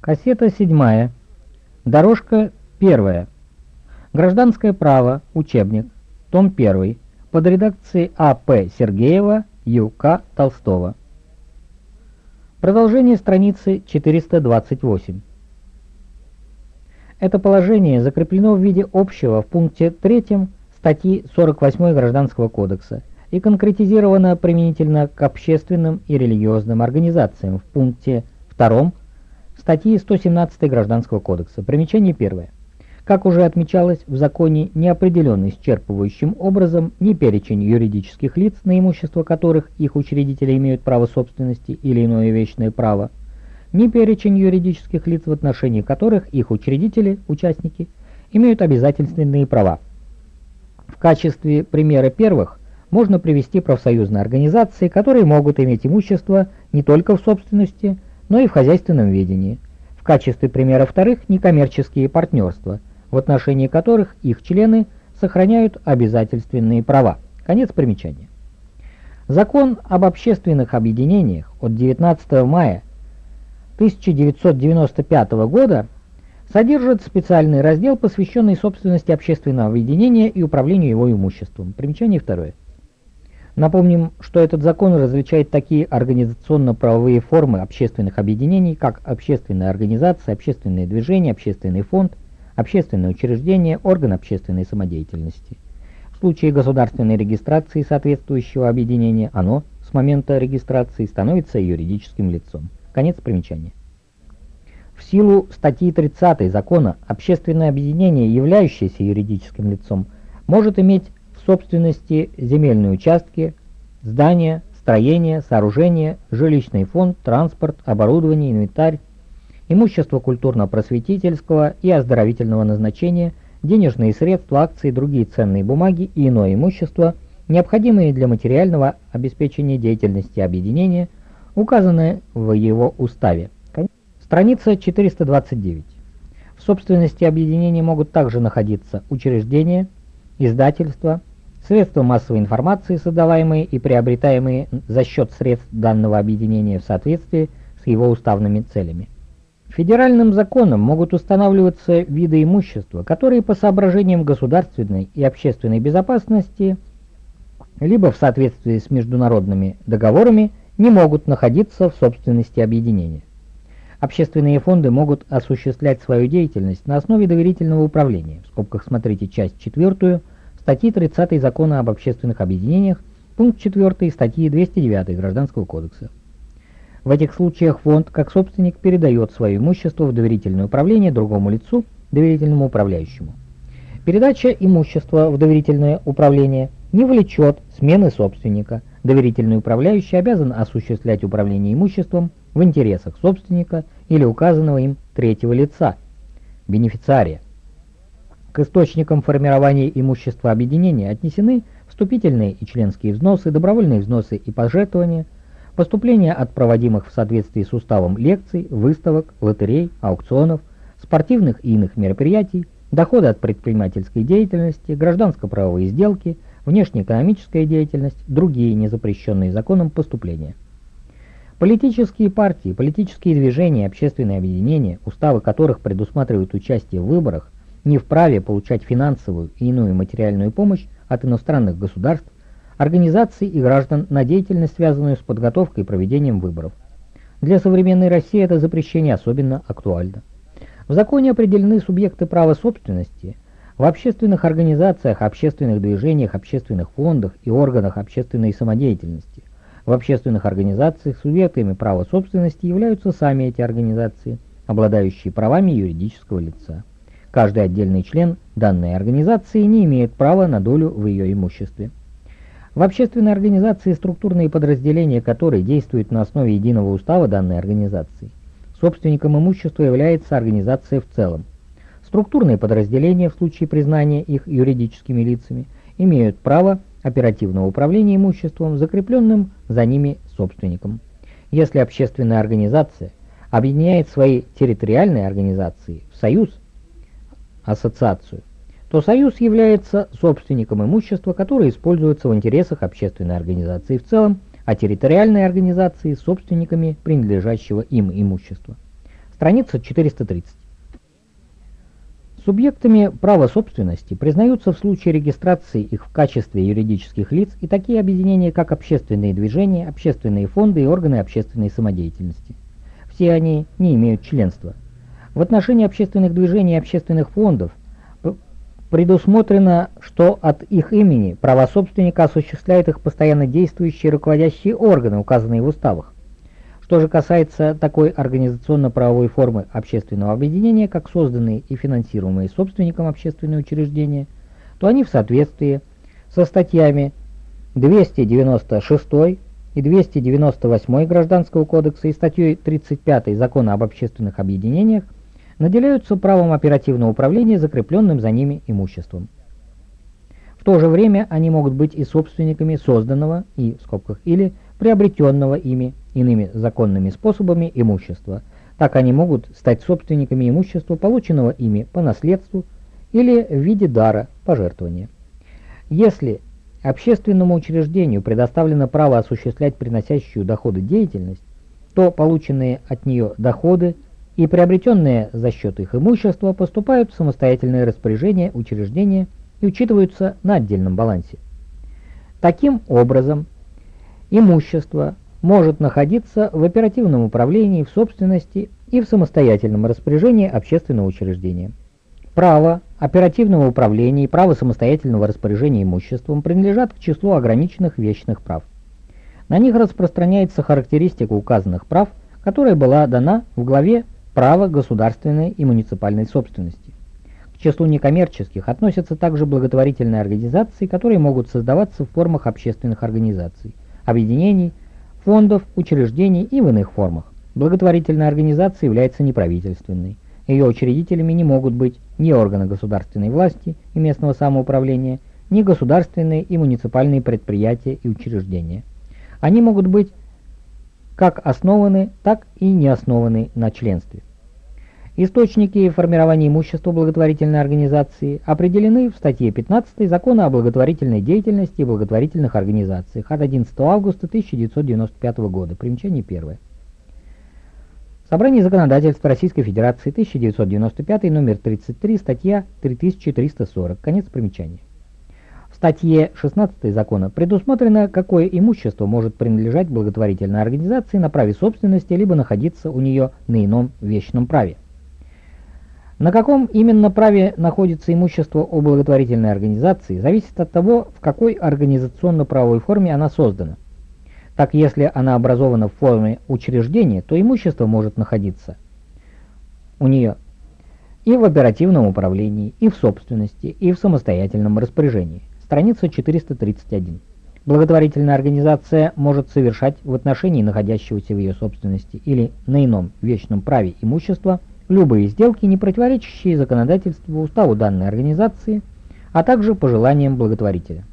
Кассета 7. Дорожка 1. Гражданское право. Учебник. Том 1. Под редакцией А.П. Сергеева, Ю.К. Толстого. Продолжение страницы 428. Это положение закреплено в виде общего в пункте 3 статьи 48 Гражданского кодекса и конкретизировано применительно к общественным и религиозным организациям в пункте 2 статьи 117 Гражданского кодекса. Примечание первое. Как уже отмечалось, в законе не определен исчерпывающим образом ни перечень юридических лиц, на имущество которых их учредители имеют право собственности или иное вечное право, ни перечень юридических лиц, в отношении которых их учредители, участники, имеют обязательственные права. В качестве примера первых можно привести профсоюзные организации, которые могут иметь имущество не только в собственности, но и в хозяйственном ведении. В качестве примера вторых – некоммерческие партнерства, в отношении которых их члены сохраняют обязательственные права. Конец примечания. Закон об общественных объединениях от 19 мая 1995 года содержит специальный раздел, посвященный собственности общественного объединения и управлению его имуществом. Примечание второе. Напомним, что этот закон различает такие организационно-правовые формы общественных объединений, как общественная организация, общественное движение, общественный фонд, общественное учреждение, орган общественной самодеятельности. В случае государственной регистрации соответствующего объединения оно с момента регистрации становится юридическим лицом. Конец примечания. В силу статьи 30 закона общественное объединение, являющееся юридическим лицом, может иметь собственности земельные участки, здания, строения, сооружения, жилищный фонд, транспорт, оборудование, инвентарь, имущество культурно-просветительского и оздоровительного назначения, денежные средства, акции, другие ценные бумаги и иное имущество, необходимые для материального обеспечения деятельности объединения, указанное в его уставе. Страница 429. В собственности объединения могут также находиться учреждения, издательства, Средства массовой информации, создаваемые и приобретаемые за счет средств данного объединения в соответствии с его уставными целями. Федеральным законом могут устанавливаться виды имущества, которые по соображениям государственной и общественной безопасности либо в соответствии с международными договорами не могут находиться в собственности объединения. Общественные фонды могут осуществлять свою деятельность на основе доверительного управления. В скобках смотрите часть 4 статьи 30 Закона об общественных объединениях, пункт 4 статьи 209 Гражданского кодекса. В этих случаях фонд, как собственник, передает свое имущество в доверительное управление другому лицу, доверительному управляющему. Передача имущества в доверительное управление не влечет смены собственника. Доверительный управляющий обязан осуществлять управление имуществом в интересах собственника или указанного им третьего лица, бенефициария. К источникам формирования имущества объединения отнесены вступительные и членские взносы, добровольные взносы и пожертвования, поступления от проводимых в соответствии с уставом лекций, выставок, лотерей, аукционов, спортивных и иных мероприятий, доходы от предпринимательской деятельности, гражданско-правовые сделки, внешнеэкономическая деятельность, другие незапрещенные законом поступления. Политические партии, политические движения, общественные объединения, уставы которых предусматривают участие в выборах, не вправе получать финансовую и иную материальную помощь от иностранных государств, организаций и граждан на деятельность, связанную с подготовкой и проведением выборов. Для современной России это запрещение особенно актуально. В законе определены субъекты права собственности в общественных организациях, общественных движениях, общественных фондах и органах общественной самодеятельности. В общественных организациях субъектами права собственности являются сами эти организации, обладающие правами юридического лица. Каждый отдельный член данной организации не имеет права на долю в ее имуществе. В общественной организации структурные подразделения которые действуют на основе единого устава данной организации. Собственником имущества является организация в целом. Структурные подразделения в случае признания их юридическими лицами имеют право оперативного управления имуществом, закрепленным за ними собственником. Если общественная организация объединяет свои территориальные организации в союз, ассоциацию, то союз является собственником имущества, которое используется в интересах общественной организации в целом, а территориальные организации – собственниками принадлежащего им имущества. Страница 430. Субъектами права собственности признаются в случае регистрации их в качестве юридических лиц и такие объединения, как общественные движения, общественные фонды и органы общественной самодеятельности. Все они не имеют членства. В отношении общественных движений и общественных фондов предусмотрено, что от их имени права собственника осуществляют их постоянно действующие руководящие органы, указанные в уставах. Что же касается такой организационно-правовой формы общественного объединения, как созданные и финансируемые собственником общественные учреждения, то они в соответствии со статьями 296 и 298 Гражданского кодекса и статьей 35 Закона об общественных объединениях наделяются правом оперативного управления закрепленным за ними имуществом. В то же время они могут быть и собственниками созданного и, в скобках, или приобретенного ими иными законными способами имущества. Так они могут стать собственниками имущества, полученного ими по наследству или в виде дара, пожертвования. Если общественному учреждению предоставлено право осуществлять приносящую доходы деятельность, то полученные от нее доходы и приобретенные за счет их имущества поступают в самостоятельное распоряжение учреждения и учитываются на отдельном балансе. Таким образом, имущество может находиться в оперативном управлении, в собственности и в самостоятельном распоряжении общественного учреждения. Право оперативного управления и право самостоятельного распоряжения имуществом принадлежат к числу ограниченных вечных прав. На них распространяется характеристика указанных прав, которая была дана в главе «Право государственной и муниципальной собственности». К числу некоммерческих относятся также благотворительные организации, которые могут создаваться в формах общественных организаций, объединений, фондов, учреждений и в иных формах. Благотворительная организация является неправительственной. Ее учредителями не могут быть ни органы государственной власти и местного самоуправления, ни государственные и муниципальные предприятия и учреждения. Они могут быть как основаны, так и не основаны на членстве. Источники формирования имущества благотворительной организации определены в статье 15 Закона о благотворительной деятельности и благотворительных организациях от 11 августа 1995 года. Примечание первое. Собрание законодательства Российской Федерации 1995, номер 33, статья 3340. Конец примечания. Статье 16 закона предусмотрено, какое имущество может принадлежать благотворительной организации на праве собственности, либо находиться у нее на ином вечном праве. На каком именно праве находится имущество у благотворительной организации, зависит от того, в какой организационно-правовой форме она создана. Так, если она образована в форме учреждения, то имущество может находиться у нее и в оперативном управлении, и в собственности, и в самостоятельном распоряжении. Страница 431. Благотворительная организация может совершать в отношении находящегося в ее собственности или на ином вечном праве имущества – любые сделки, не противоречащие законодательству, уставу данной организации, а также пожеланиям благотворителя.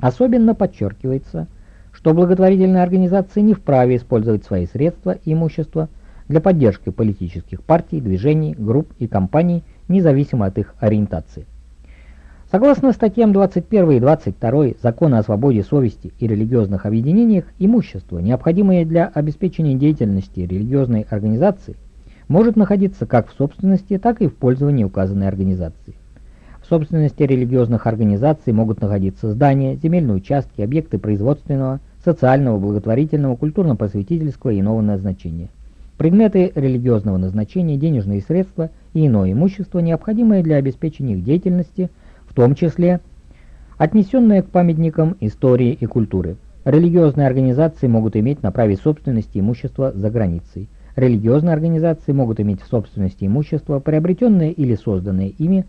Особенно подчеркивается, что благотворительная организация не вправе использовать свои средства и имущество для поддержки политических партий, движений, групп и компаний, независимо от их ориентации. Согласно статьям 21 и 22 Закона о свободе совести и религиозных объединениях, имущество, необходимое для обеспечения деятельности религиозной организации – может находиться как в собственности, так и в пользовании указанной организации. В собственности религиозных организаций могут находиться здания, земельные участки, объекты производственного, социального, благотворительного, культурно-просветительского и иного назначения. Предметы религиозного назначения, денежные средства и иное имущество, необходимое для обеспечения их деятельности, в том числе отнесенные к памятникам истории и культуры. Религиозные организации могут иметь на праве собственности имущество за границей. Религиозные организации могут иметь в собственности имущество, приобретенное или созданное ими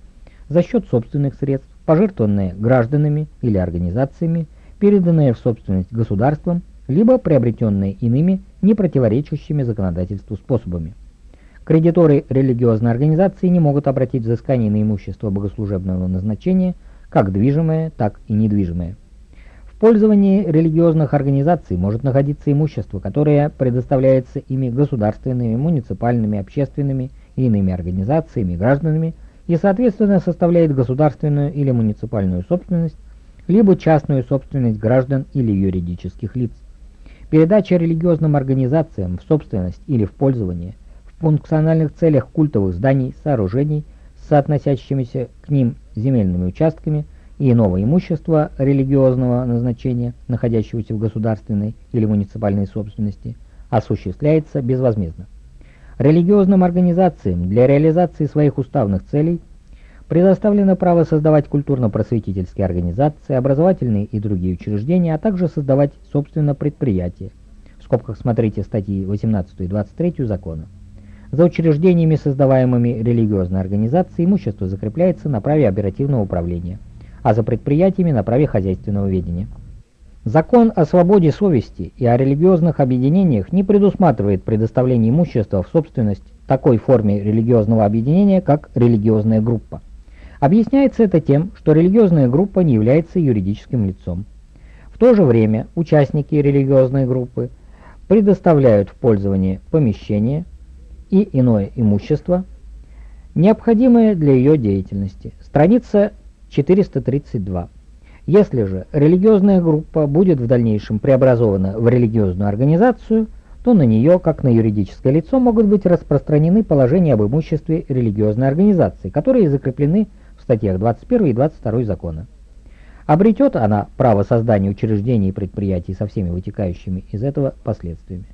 за счет собственных средств, пожертвованное гражданами или организациями, переданное в собственность государством, либо приобретенное иными, не противоречащими законодательству способами. Кредиторы религиозной организации не могут обратить взыскание на имущество богослужебного назначения, как движимое, так и недвижимое пользовании религиозных организаций может находиться имущество, которое предоставляется ими государственными, муниципальными, общественными и иными организациями, гражданами и, соответственно, составляет государственную или муниципальную собственность, либо частную собственность граждан или юридических лиц. Передача религиозным организациям в собственность или в пользование в функциональных целях культовых зданий, сооружений с соотносящимися к ним земельными участками и иного имущества религиозного назначения, находящегося в государственной или муниципальной собственности, осуществляется безвозмездно. Религиозным организациям для реализации своих уставных целей предоставлено право создавать культурно-просветительские организации, образовательные и другие учреждения, а также создавать, собственно, предприятия. В скобках смотрите статьи 18 и 23 закона. За учреждениями, создаваемыми религиозной организацией, имущество закрепляется на праве оперативного управления, а за предприятиями на праве хозяйственного ведения. Закон о свободе совести и о религиозных объединениях не предусматривает предоставление имущества в собственность такой форме религиозного объединения, как религиозная группа. Объясняется это тем, что религиозная группа не является юридическим лицом. В то же время участники религиозной группы предоставляют в пользование помещение и иное имущество, необходимое для ее деятельности. Страница 432. Если же религиозная группа будет в дальнейшем преобразована в религиозную организацию, то на нее, как на юридическое лицо, могут быть распространены положения об имуществе религиозной организации, которые закреплены в статьях 21 и 22 закона. Обретет она право создания учреждений и предприятий со всеми вытекающими из этого последствиями.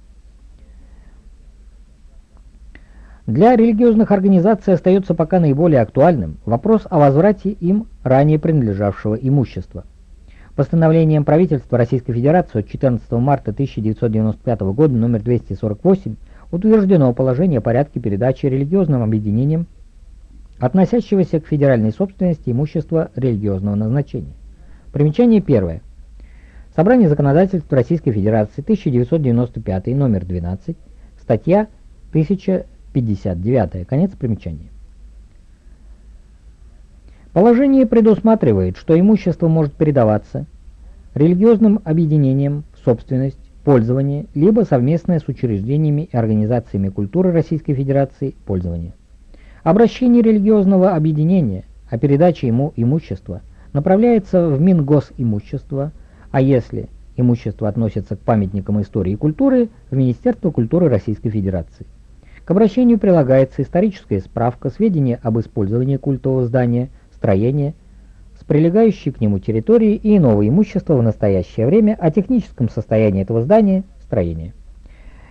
Для религиозных организаций остается пока наиболее актуальным вопрос о возврате им ранее принадлежавшего имущества. Постановлением правительства Российской Федерации от 14 марта 1995 года номер 248 утверждено положение о порядке передачи религиозным объединениям, относящегося к федеральной собственности имущества религиозного назначения. Примечание первое. Собрание законодательства Российской Федерации 1995 номер 12, статья 1000 59. Конец примечания. Положение предусматривает, что имущество может передаваться религиозным объединениям в собственность, пользование, либо совместное с учреждениями и организациями культуры Российской Федерации пользование. Обращение религиозного объединения о передаче ему имущества направляется в Мингосимущество, а если имущество относится к памятникам истории и культуры, в Министерство культуры Российской Федерации. К обращению прилагается историческая справка, сведения об использовании культового здания, строения, с прилегающей к нему территории и иного имущества в настоящее время о техническом состоянии этого здания, строения.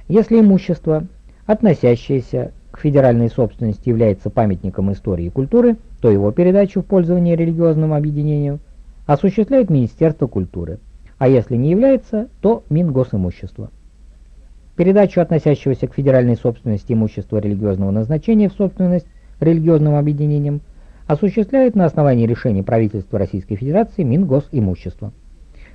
Если имущество, относящееся к федеральной собственности, является памятником истории и культуры, то его передачу в пользование религиозному объединению осуществляет Министерство культуры, а если не является, то Мингосимущество. Передачу относящегося к федеральной собственности имущества религиозного назначения в собственность религиозным объединениям осуществляет на основании решения правительства Российской Федерации Мингосимущество.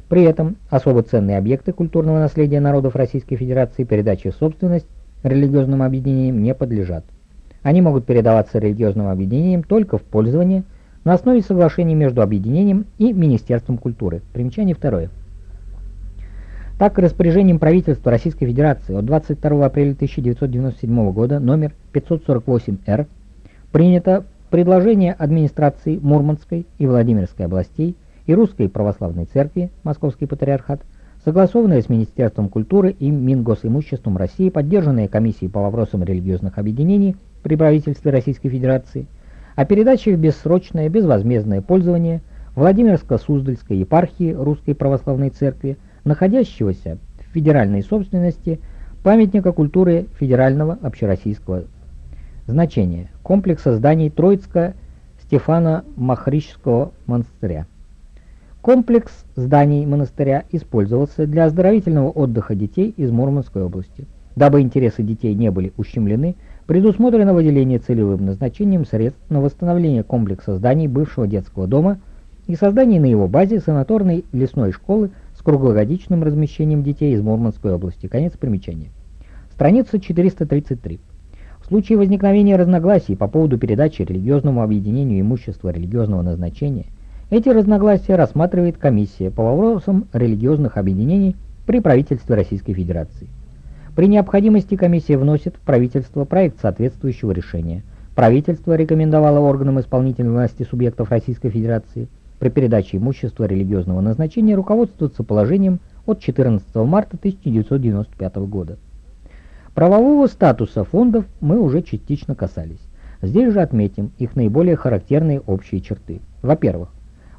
При этом особо ценные объекты культурного наследия народов Российской Федерации передаче в собственность религиозным объединениям не подлежат. Они могут передаваться религиозным объединениям только в пользование на основе соглашений между объединением и Министерством культуры. Примечание второе. Так, распоряжением правительства Российской Федерации от 22 апреля 1997 года номер 548-Р принято предложение администрации Мурманской и Владимирской областей и Русской Православной Церкви, Московский Патриархат, согласованное с Министерством культуры и Мингосимуществом России, поддержанное комиссией по вопросам религиозных объединений при правительстве Российской Федерации, о передаче в бессрочное безвозмездное пользование Владимирско-Суздальской епархии Русской Православной Церкви находящегося в федеральной собственности памятника культуры федерального общероссийского значения, комплекса зданий Троицко-Стефана Махрического монастыря. Комплекс зданий монастыря использовался для оздоровительного отдыха детей из Мурманской области. Дабы интересы детей не были ущемлены, предусмотрено выделение целевым назначением средств на восстановление комплекса зданий бывшего детского дома и создание на его базе санаторной лесной школы с круглогодичным размещением детей из Мурманской области. Конец примечания. Страница 433. В случае возникновения разногласий по поводу передачи религиозному объединению имущества религиозного назначения, эти разногласия рассматривает комиссия по вопросам религиозных объединений при правительстве Российской Федерации. При необходимости комиссия вносит в правительство проект соответствующего решения. Правительство рекомендовало органам исполнительной власти субъектов Российской Федерации – при передаче имущества религиозного назначения руководствуется положением от 14 марта 1995 года. Правового статуса фондов мы уже частично касались. Здесь же отметим их наиболее характерные общие черты. Во-первых,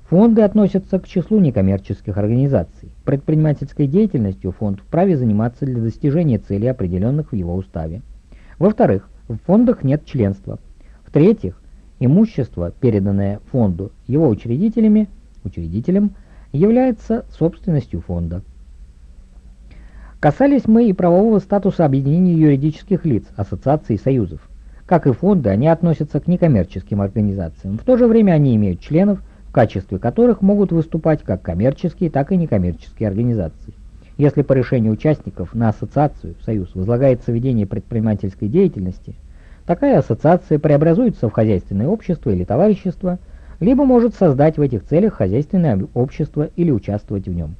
фонды относятся к числу некоммерческих организаций. Предпринимательской деятельностью фонд вправе заниматься для достижения целей, определенных в его уставе. Во-вторых, в фондах нет членства. В-третьих, имущество, переданное фонду его учредителями, учредителем, является собственностью фонда. Касались мы и правового статуса объединений юридических лиц, ассоциаций и союзов. Как и фонды, они относятся к некоммерческим организациям. В то же время они имеют членов, в качестве которых могут выступать как коммерческие, так и некоммерческие организации. Если по решению участников на ассоциацию, союз, возлагается ведение предпринимательской деятельности, такая ассоциация преобразуется в хозяйственное общество или товарищество, либо может создать в этих целях хозяйственное общество или участвовать в нем.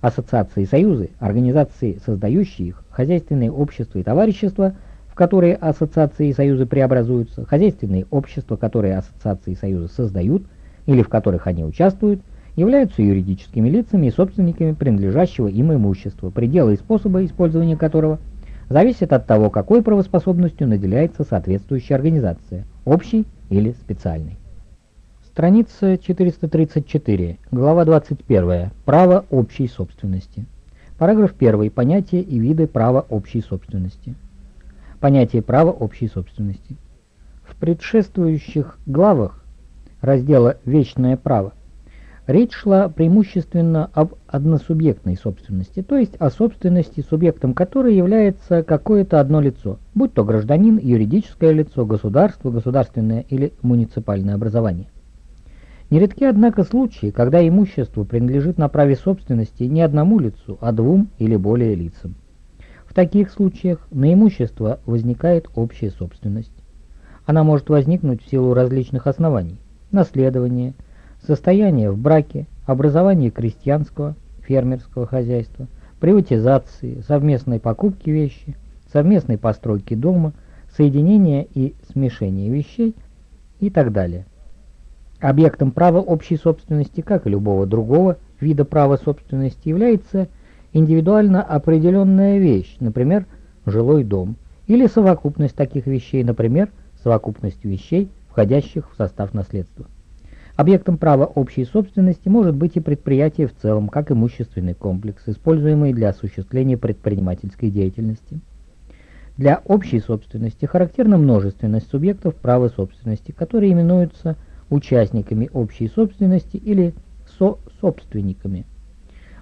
Ассоциации и союзы, организации, создающие их, хозяйственные общества и товарищества, в которые ассоциации и союзы преобразуются, хозяйственные общества, которые ассоциации и союзы создают или в которых они участвуют, являются юридическими лицами и собственниками принадлежащего им имущества, пределы и способы использования которого зависят от того, какой правоспособностью наделяется соответствующая организация, общей или специальной. Страница 434, глава 21. Право общей собственности. Параграф 1. Понятие и виды права общей собственности. Понятие права общей собственности. В предшествующих главах раздела «Вечное право» речь шла преимущественно об односубъектной собственности, то есть о собственности, субъектом которой является какое-то одно лицо, будь то гражданин, юридическое лицо, государство, государственное или муниципальное образование. Нередки, однако, случаи, когда имущество принадлежит на праве собственности не одному лицу, а двум или более лицам. В таких случаях на имущество возникает общая собственность. Она может возникнуть в силу различных оснований. Наследование, состояние в браке, образование крестьянского, фермерского хозяйства, приватизации, совместной покупки вещи, совместной постройки дома, соединения и смешения вещей и так далее. Объектом права общей собственности, как и любого другого вида права собственности, является индивидуально определенная вещь, например, жилой дом, или совокупность таких вещей, например, совокупность вещей, входящих в состав наследства. Объектом права общей собственности может быть и предприятие в целом, как имущественный комплекс, используемый для осуществления предпринимательской деятельности. Для общей собственности характерна множественность субъектов права собственности, которые именуются участниками общей собственности или со-собственниками.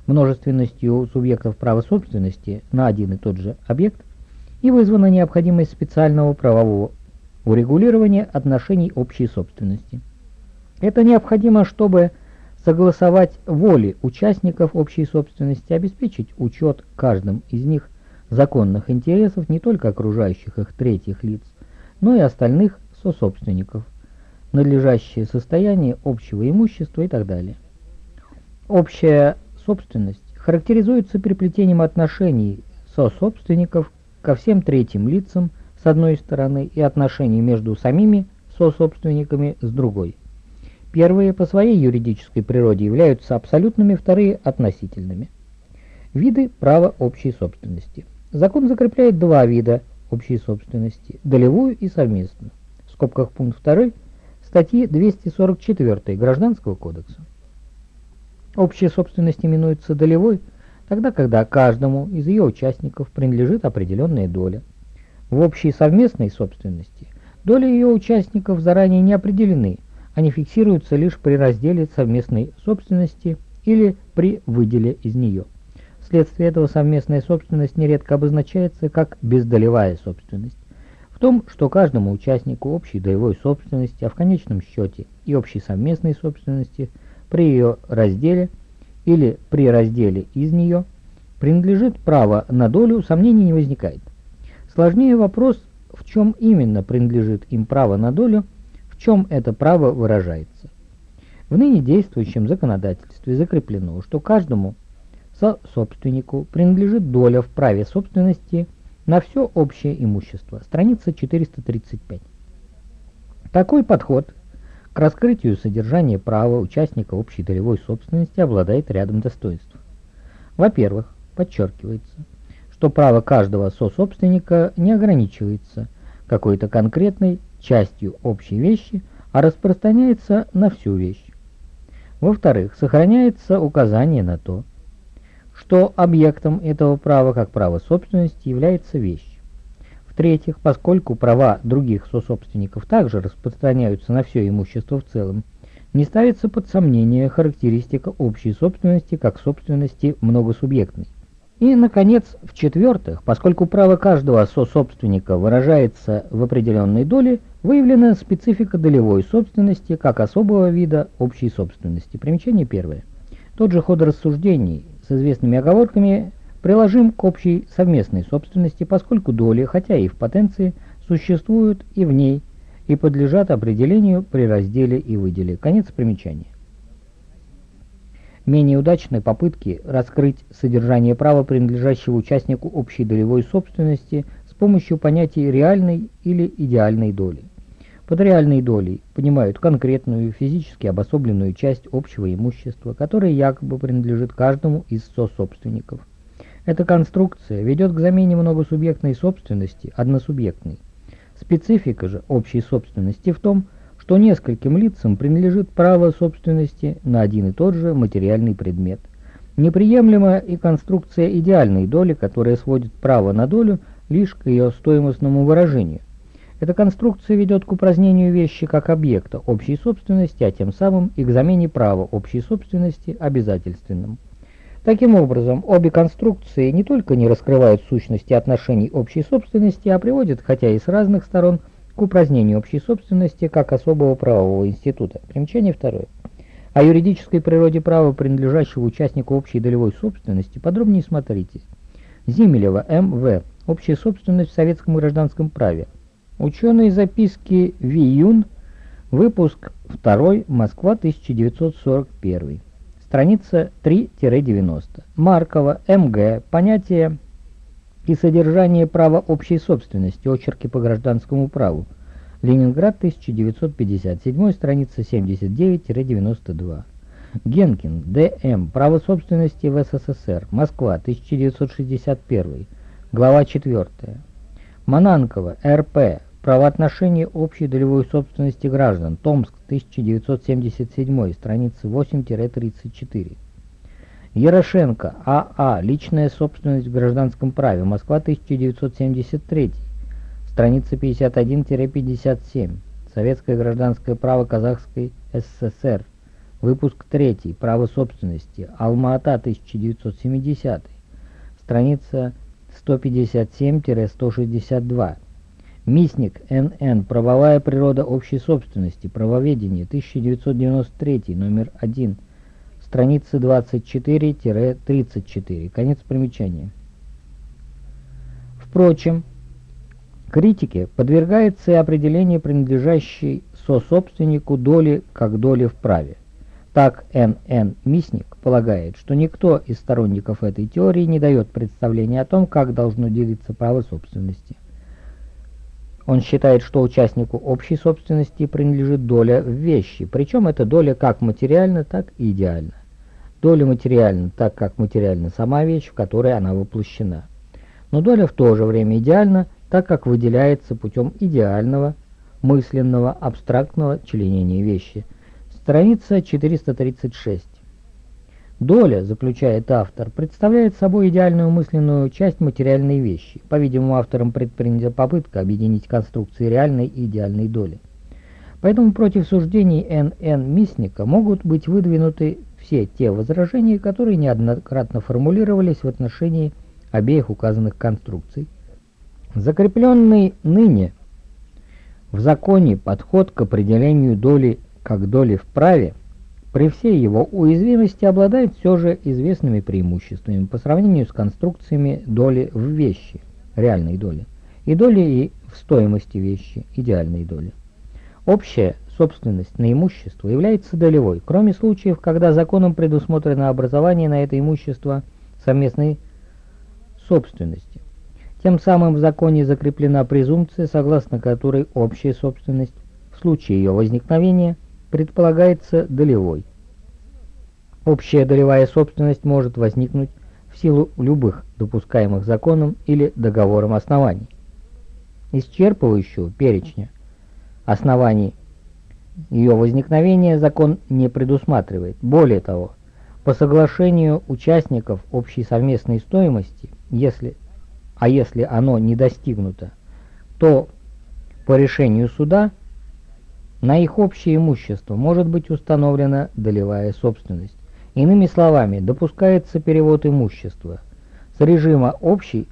Множественностью субъектов права собственности на один и тот же объект и вызвана необходимость специального правового урегулирования отношений общей собственности. Это необходимо, чтобы согласовать воли участников общей собственности, обеспечить учет каждым из них законных интересов не только окружающих их третьих лиц, но и остальных сособственников – надлежащее состояние общего имущества и так далее. Общая собственность характеризуется переплетением отношений со собственников ко всем третьим лицам с одной стороны и отношений между самими сособственниками с другой. Первые по своей юридической природе являются абсолютными, вторые – относительными. Виды права общей собственности. Закон закрепляет два вида общей собственности – долевую и совместную. В скобках пункт 2 статьи 244 Гражданского кодекса. Общая собственность именуется долевой, тогда когда каждому из ее участников принадлежит определенная доля. В общей совместной собственности доли ее участников заранее не определены, они фиксируются лишь при разделе совместной собственности или при выделе из нее. Вследствие этого совместная собственность нередко обозначается как бездолевая собственность в том, что каждому участнику общей долевой собственности, а в конечном счете и общей совместной собственности при ее разделе или при разделе из нее принадлежит право на долю, сомнений не возникает. Сложнее вопрос, в чем именно принадлежит им право на долю, в чем это право выражается. В ныне действующем законодательстве закреплено, что каждому со собственнику принадлежит доля в праве собственности – на все общее имущество. Страница 435. Такой подход к раскрытию содержания права участника общей долевой собственности обладает рядом достоинств. Во-первых, подчеркивается, что право каждого сособственника не ограничивается какой-то конкретной частью общей вещи, а распространяется на всю вещь. Во-вторых, сохраняется указание на то, что объектом этого права как право собственности является вещь. В-третьих, поскольку права других сособственников также распространяются на все имущество в целом, не ставится под сомнение характеристика общей собственности как собственности многосубъектной. И, наконец, в-четвертых, поскольку право каждого сособственника выражается в определенной доле, выявлена специфика долевой собственности как особого вида общей собственности. Примечание первое. Тот же ход рассуждений с известными оговорками приложим к общей совместной собственности, поскольку доли, хотя и в потенции, существуют и в ней, и подлежат определению при разделе и выделе. Конец примечания. Менее удачные попытки раскрыть содержание права, принадлежащего участнику общей долевой собственности, с помощью понятий реальной или идеальной доли. Под реальной долей понимают конкретную физически обособленную часть общего имущества, которая якобы принадлежит каждому из сособственников. Эта конструкция ведет к замене многосубъектной собственности односубъектной. Специфика же общей собственности в том, что нескольким лицам принадлежит право собственности на один и тот же материальный предмет. Неприемлема и конструкция идеальной доли, которая сводит право на долю лишь к ее стоимостному выражению. Эта конструкция ведет к упразднению вещи как объекта общей собственности, а тем самым и к замене права общей собственности обязательственным. Таким образом, обе конструкции не только не раскрывают сущности отношений общей собственности, а приводят, хотя и с разных сторон, упразднению общей собственности как особого правового института. Примечание второе. О юридической природе права, принадлежащего участнику общей долевой собственности, подробнее смотрите. Зимелева, М.В. Общая собственность в советском гражданском праве. Ученые записки Виюн, выпуск 2, Москва, 1941. Страница 3-90. Маркова, М.Г. Понятие и содержание права общей собственности. Очерки по гражданскому праву. Ленинград, 1957, страница 79-92. Генкин, Д.М. Право собственности в СССР. Москва, 1961. Глава 4. Мананкова, Р.П. Правоотношения общей долевой собственности граждан. Томск, 1977, страница 8-34. Ярошенко, А.А. Личная собственность в гражданском праве. Москва, 1973, страница 51-57. Советское гражданское право Казахской ССР. Выпуск 3. Право собственности. Алма-Ата, 1970, страница 157-162. Мисник Н.Н. Правовая природа общей собственности. Правоведение. 1993. Номер 1. Страницы 24-34. Конец примечания. Впрочем, критике подвергается и определение принадлежащей сособственнику доли как доли в праве. Так Н.Н. Мисник полагает, что никто из сторонников этой теории не дает представления о том, как должно делиться право собственности. Он считает, что участнику общей собственности принадлежит доля в вещи, причем эта доля как материальна, так и идеальна. Доля материальна, так как материальна сама вещь, в которой она воплощена. Но доля в то же время идеальна, так как выделяется путем идеального, мысленного, абстрактного членения вещи. Страница 436. Доля, заключает автор, представляет собой идеальную мысленную часть материальной вещи. По-видимому, автором предпринята попытка объединить конструкции реальной и идеальной доли. Поэтому против суждений Н.Н. Мисника могут быть выдвинуты все те возражения, которые неоднократно формулировались в отношении обеих указанных конструкций. Закрепленный ныне в законе подход к определению доли как доли в праве – при всей его уязвимости обладает все же известными преимуществами по сравнению с конструкциями доли в вещи, реальной доли, и доли и в стоимости вещи, идеальной доли. Общая собственность на имущество является долевой, кроме случаев, когда законом предусмотрено образование на это имущество совместной собственности. Тем самым в законе закреплена презумпция, согласно которой общая собственность в случае ее возникновения предполагается долевой. Общая долевая собственность может возникнуть в силу любых допускаемых законом или договором оснований. Исчерпывающего перечня оснований ее возникновения закон не предусматривает. Более того, по соглашению участников общей совместной стоимости, если, а если оно не достигнуто, то по решению суда на их общее имущество может быть установлена долевая собственность. Иными словами, допускается перевод имущества с режима общей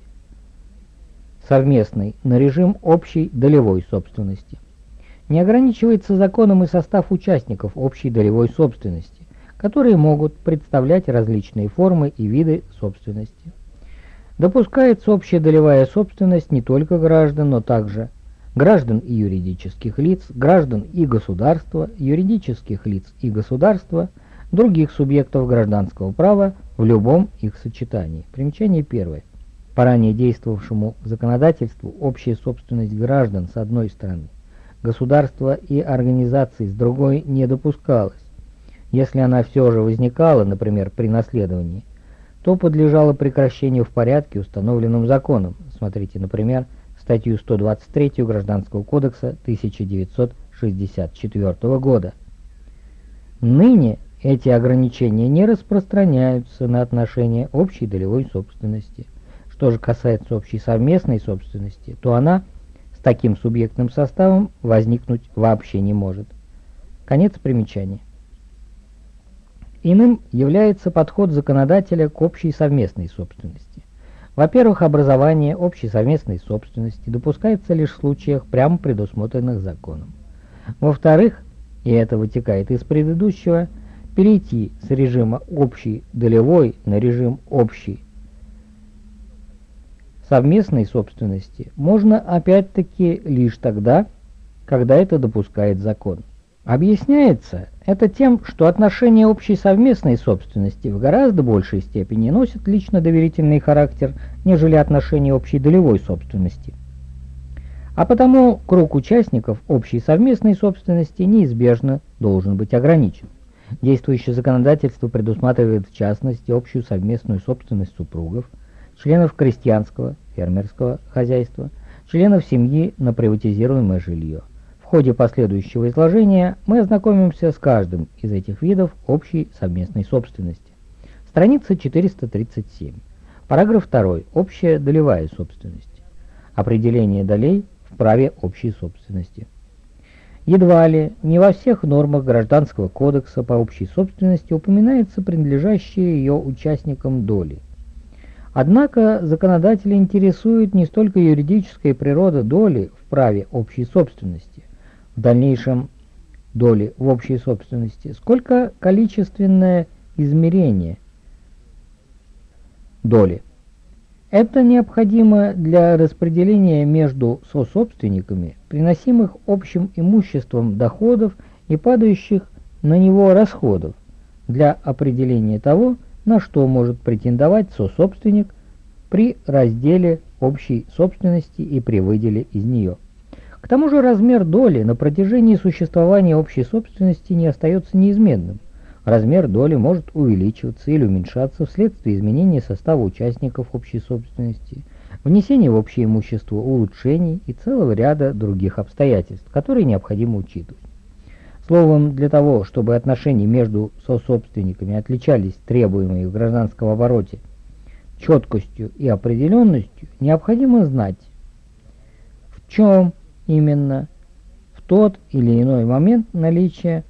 совместной на режим общей долевой собственности. Не ограничивается законом и состав участников общей долевой собственности, которые могут представлять различные формы и виды собственности. Допускается общая долевая собственность не только граждан, но также граждан и юридических лиц, граждан и государства, юридических лиц и государства – других субъектов гражданского права в любом их сочетании. Примечание первое. По ранее действовавшему законодательству общая собственность граждан с одной стороны, государства и организаций с другой не допускалась. Если она все же возникала, например, при наследовании, то подлежала прекращению в порядке, установленном законом. Смотрите, например, статью 123 Гражданского кодекса 1964 года. Ныне эти ограничения не распространяются на отношения общей долевой собственности. Что же касается общей совместной собственности, то она с таким субъектным составом возникнуть вообще не может. Конец примечания. Иным является подход законодателя к общей совместной собственности. Во-первых, образование общей совместной собственности допускается лишь в случаях, прямо предусмотренных законом. Во-вторых, и это вытекает из предыдущего, перейти с режима общей долевой на режим общей совместной собственности можно опять-таки лишь тогда, когда это допускает закон. Объясняется это тем, что отношения общей совместной собственности в гораздо большей степени носят лично доверительный характер, нежели отношения общей долевой собственности. А потому круг участников общей совместной собственности неизбежно должен быть ограничен. Действующее законодательство предусматривает в частности общую совместную собственность супругов, членов крестьянского, фермерского хозяйства, членов семьи на приватизируемое жилье. В ходе последующего изложения мы ознакомимся с каждым из этих видов общей совместной собственности. Страница 437. Параграф 2. Общая долевая собственность. Определение долей в праве общей собственности. Едва ли не во всех нормах Гражданского кодекса по общей собственности упоминается принадлежащие ее участникам доли. Однако законодателя интересует не столько юридическая природа доли в праве общей собственности, в дальнейшем доли в общей собственности, сколько количественное измерение доли. Это необходимо для распределения между сособственниками приносимых общим имуществом доходов и падающих на него расходов для определения того, на что может претендовать сособственник при разделе общей собственности и при выделе из нее. К тому же размер доли на протяжении существования общей собственности не остается неизменным. Размер доли может увеличиваться или уменьшаться вследствие изменения состава участников общей собственности, внесения в общее имущество улучшений и целого ряда других обстоятельств, которые необходимо учитывать. Словом, для того, чтобы отношения между сособственниками отличались требуемой в гражданском обороте четкостью и определенностью, необходимо знать, в чем именно в тот или иной момент наличия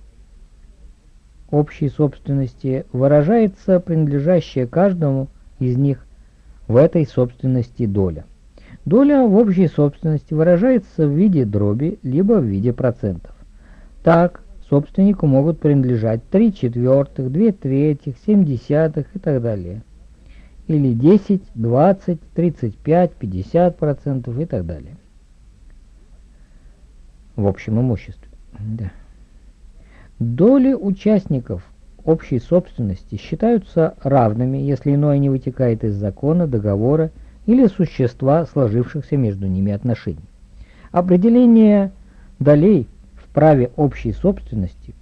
общей собственности выражается принадлежащая каждому из них в этой собственности доля. Доля в общей собственности выражается в виде дроби, либо в виде процентов. Так, собственнику могут принадлежать 3 четвертых, 2 третьих, 7 десятых и так далее. Или 10, 20, 35, 50 процентов и так далее. В общем имуществе. Да. Доли участников общей собственности считаются равными, если иное не вытекает из закона, договора или существа сложившихся между ними отношений. Определение долей в праве общей собственности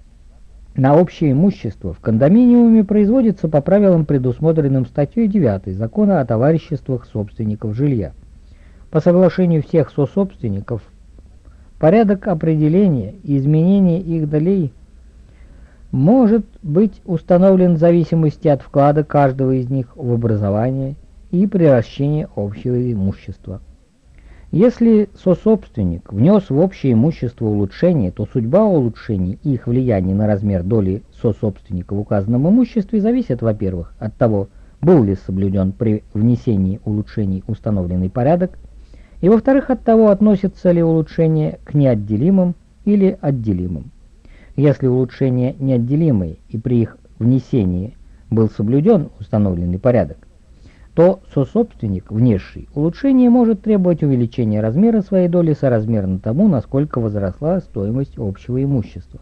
на общее имущество в кондоминиуме производится по правилам, предусмотренным статьей 9 Закона о товариществах собственников жилья. По соглашению всех сособственников порядок определения и изменения их долей может быть установлен в зависимости от вклада каждого из них в образование и приращение общего имущества. Если сособственник внес в общее имущество улучшение, то судьба улучшений и их влияние на размер доли сособственника в указанном имуществе зависит, во-первых, от того, был ли соблюден при внесении улучшений установленный порядок, и, во-вторых, от того, относится ли улучшение к неотделимым или отделимым. Если улучшения неотделимые и при их внесении был соблюден установленный порядок, то сособственник, внесший улучшение, может требовать увеличения размера своей доли соразмерно тому, насколько возросла стоимость общего имущества.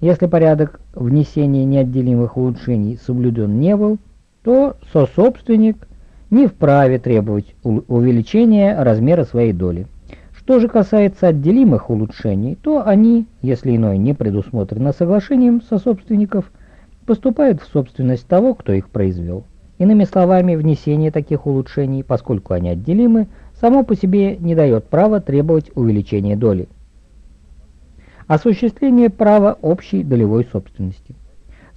Если порядок внесения неотделимых улучшений соблюден не был, то сособственник не вправе требовать увеличения размера своей доли. Что же касается отделимых улучшений, то они, если иное не предусмотрено соглашением сособственников, поступают в собственность того, кто их произвел. Иными словами, внесение таких улучшений, поскольку они отделимы, само по себе не дает права требовать увеличения доли. Осуществление права общей долевой собственности.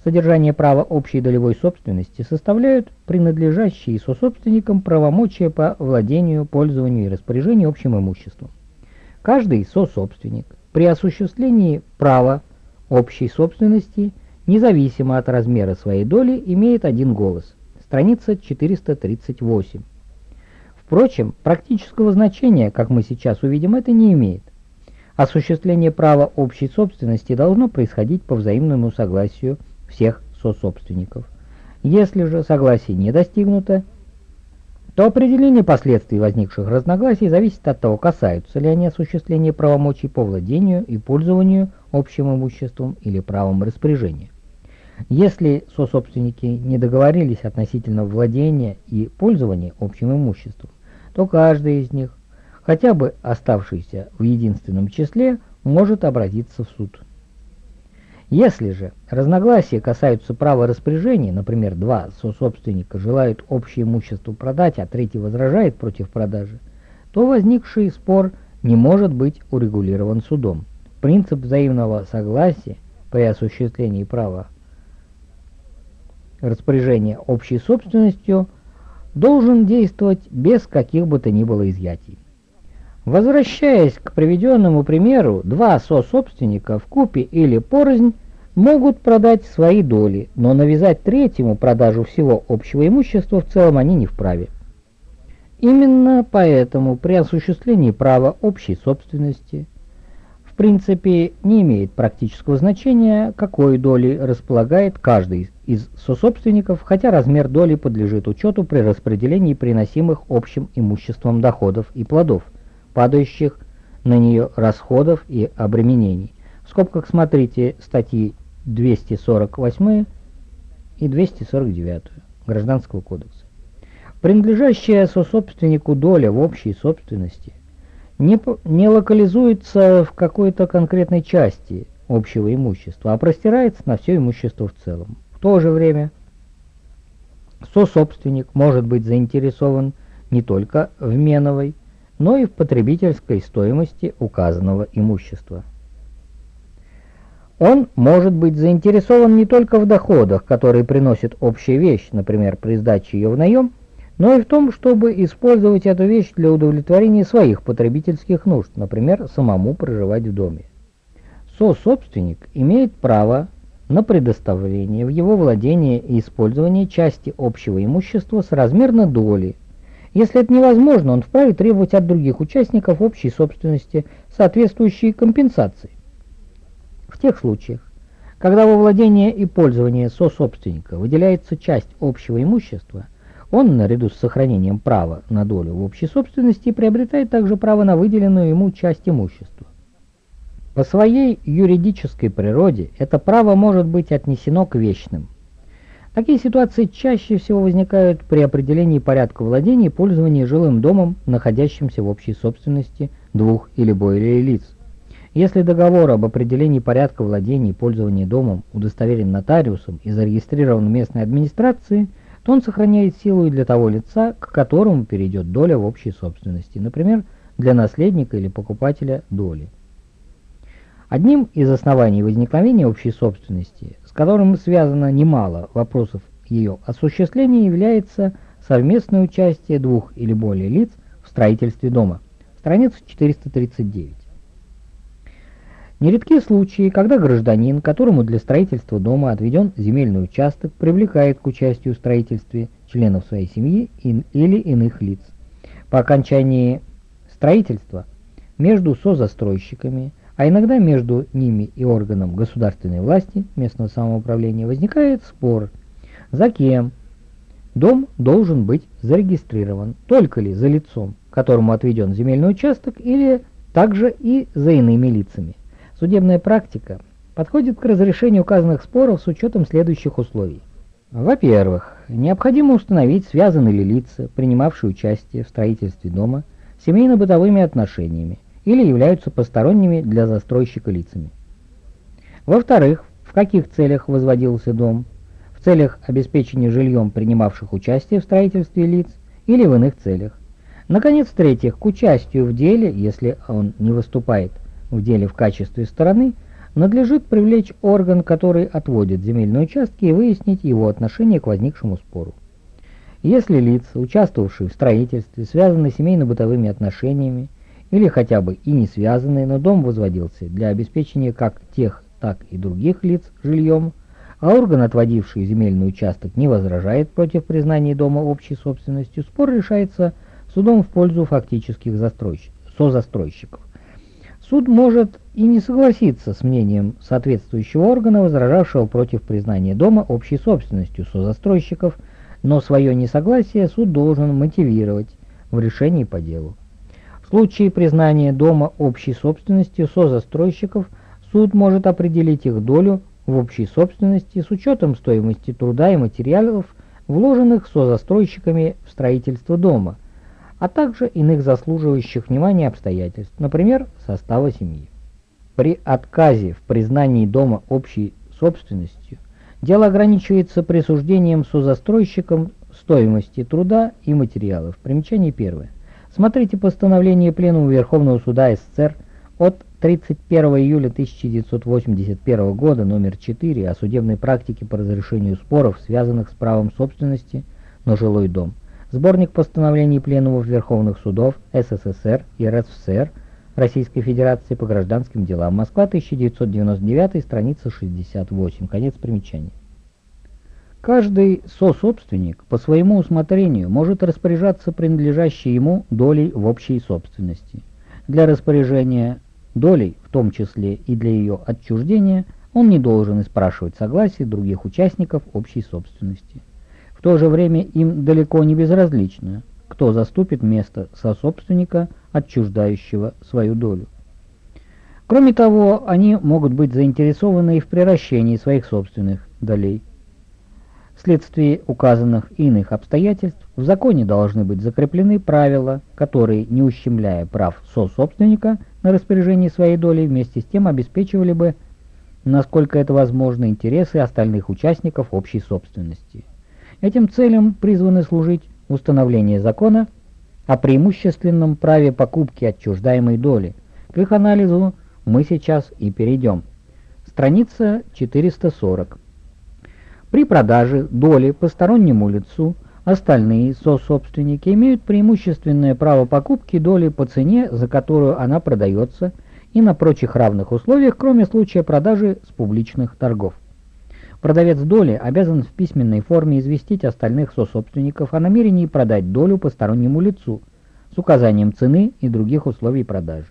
Содержание права общей долевой собственности составляют принадлежащие сособственникам правомочия по владению, пользованию и распоряжению общим имуществом. Каждый сособственник при осуществлении права общей собственности, независимо от размера своей доли, имеет один голос – страница 438. Впрочем, практического значения, как мы сейчас увидим, это не имеет. Осуществление права общей собственности должно происходить по взаимному согласию всех сособственников. Если же согласие не достигнуто, то определение последствий возникших разногласий зависит от того, касаются ли они осуществления правомочий по владению и пользованию общим имуществом или правом распоряжения. Если сособственники не договорились относительно владения и пользования общим имуществом, то каждый из них, хотя бы оставшийся в единственном числе, может обратиться в суд. Если же разногласия касаются права распоряжения, например, два сособственника желают общее имущество продать, а третий возражает против продажи, то возникший спор не может быть урегулирован судом. Принцип взаимного согласия при осуществлении права распоряжения общей собственностью должен действовать без каких бы то ни было изъятий. Возвращаясь к приведенному примеру, два сособственника в купе или порознь могут продать свои доли, но навязать третьему продажу всего общего имущества в целом они не вправе. Именно поэтому при осуществлении права общей собственности в принципе не имеет практического значения, какой долей располагает каждый из сособственников, хотя размер доли подлежит учету при распределении приносимых общим имуществом доходов и плодов, падающих на нее расходов и обременений. В скобках смотрите статьи 248 и 249 Гражданского кодекса. Принадлежащая сособственнику доля в общей собственности не, не локализуется в какой-то конкретной части общего имущества, а простирается на все имущество в целом. В то же время сособственник может быть заинтересован не только в меновой, но и в потребительской стоимости указанного имущества. Он может быть заинтересован не только в доходах, которые приносит общая вещь, например, при сдаче ее в наем, но и в том, чтобы использовать эту вещь для удовлетворения своих потребительских нужд, например, самому проживать в доме. Со-собственник имеет право на предоставление в его владение и использование части общего имущества с размерно доли. Если это невозможно, он вправе требовать от других участников общей собственности соответствующие компенсации. В тех случаях, когда во владение и пользование со-собственника выделяется часть общего имущества, он, наряду с сохранением права на долю в общей собственности, приобретает также право на выделенную ему часть имущества. По своей юридической природе это право может быть отнесено к вечным. Такие ситуации чаще всего возникают при определении порядка владения и пользования жилым домом, находящимся в общей собственности двух или более лиц. Если договор об определении порядка владения и пользования домом удостоверен нотариусом и зарегистрирован местной администрации, то он сохраняет силу и для того лица, к которому перейдет доля в общей собственности, например, для наследника или покупателя доли. Одним из оснований возникновения общей собственности, которым связано немало вопросов ее осуществления, является совместное участие двух или более лиц в строительстве дома. Страница 439. Нередки случаи, когда гражданин, которому для строительства дома отведен земельный участок, привлекает к участию в строительстве членов своей семьи или иных лиц. По окончании строительства между созастройщиками, а иногда между ними и органом государственной власти, местного самоуправления, возникает спор, за кем дом должен быть зарегистрирован, только ли за лицом, которому отведен земельный участок, или также и за иными лицами. Судебная практика подходит к разрешению указанных споров с учетом следующих условий. Во-первых, необходимо установить, связаны ли лица, принимавшие участие в строительстве дома, семейно-бытовыми отношениями или являются посторонними для застройщика лицами. Во-вторых, в каких целях возводился дом, в целях обеспечения жильем принимавших участие в строительстве лиц или в иных целях. Наконец, в-третьих, к участию в деле, если он не выступает в деле в качестве стороны, надлежит привлечь орган, который отводит земельные участки и выяснить его отношение к возникшему спору. Если лица, участвовавшие в строительстве, связаны семейно-бытовыми отношениями, или хотя бы и не связаны, но дом возводился для обеспечения как тех, так и других лиц жильем, а орган, отводивший земельный участок, не возражает против признания дома общей собственностью, спор решается судом в пользу фактических созастройщиков. Суд может и не согласиться с мнением соответствующего органа, возражавшего против признания дома общей собственностью созастройщиков, но свое несогласие суд должен мотивировать в решении по делу. Случае признания дома общей собственностью созастройщиков суд может определить их долю в общей собственности с учетом стоимости труда и материалов, вложенных созастройщиками в строительство дома, а также иных заслуживающих внимания обстоятельств, например, состава семьи. При отказе в признании дома общей собственностью дело ограничивается присуждением созастройщикам стоимости труда и материалов. Примечание первое. Смотрите постановление Пленума Верховного Суда СССР от 31 июля 1981 года номер 4 о судебной практике по разрешению споров, связанных с правом собственности на жилой дом. Сборник постановлений Пленумов Верховных Судов СССР и РСФСР Российской Федерации по гражданским делам. Москва, 1999, страница 68. Конец примечания. Каждый сособственник по своему усмотрению может распоряжаться принадлежащей ему долей в общей собственности. Для распоряжения долей, в том числе и для ее отчуждения, он не должен спрашивать согласия других участников общей собственности. В то же время им далеко не безразлично, кто заступит место сособственника, отчуждающего свою долю. Кроме того, они могут быть заинтересованы и в приращении своих собственных долей. Вследствие указанных иных обстоятельств в законе должны быть закреплены правила, которые, не ущемляя прав сособственника на распоряжение своей доли, вместе с тем обеспечивали бы, насколько это возможно, интересы остальных участников общей собственности. Этим целям призваны служить установление закона о преимущественном праве покупки отчуждаемой доли. К их анализу мы сейчас и перейдем. Страница 440. При продаже доли постороннему лицу остальные сособственники имеют преимущественное право покупки доли по цене, за которую она продается, и на прочих равных условиях, кроме случая продажи с публичных торгов. Продавец доли обязан в письменной форме известить остальных сособственников о намерении продать долю постороннему лицу с указанием цены и других условий продажи.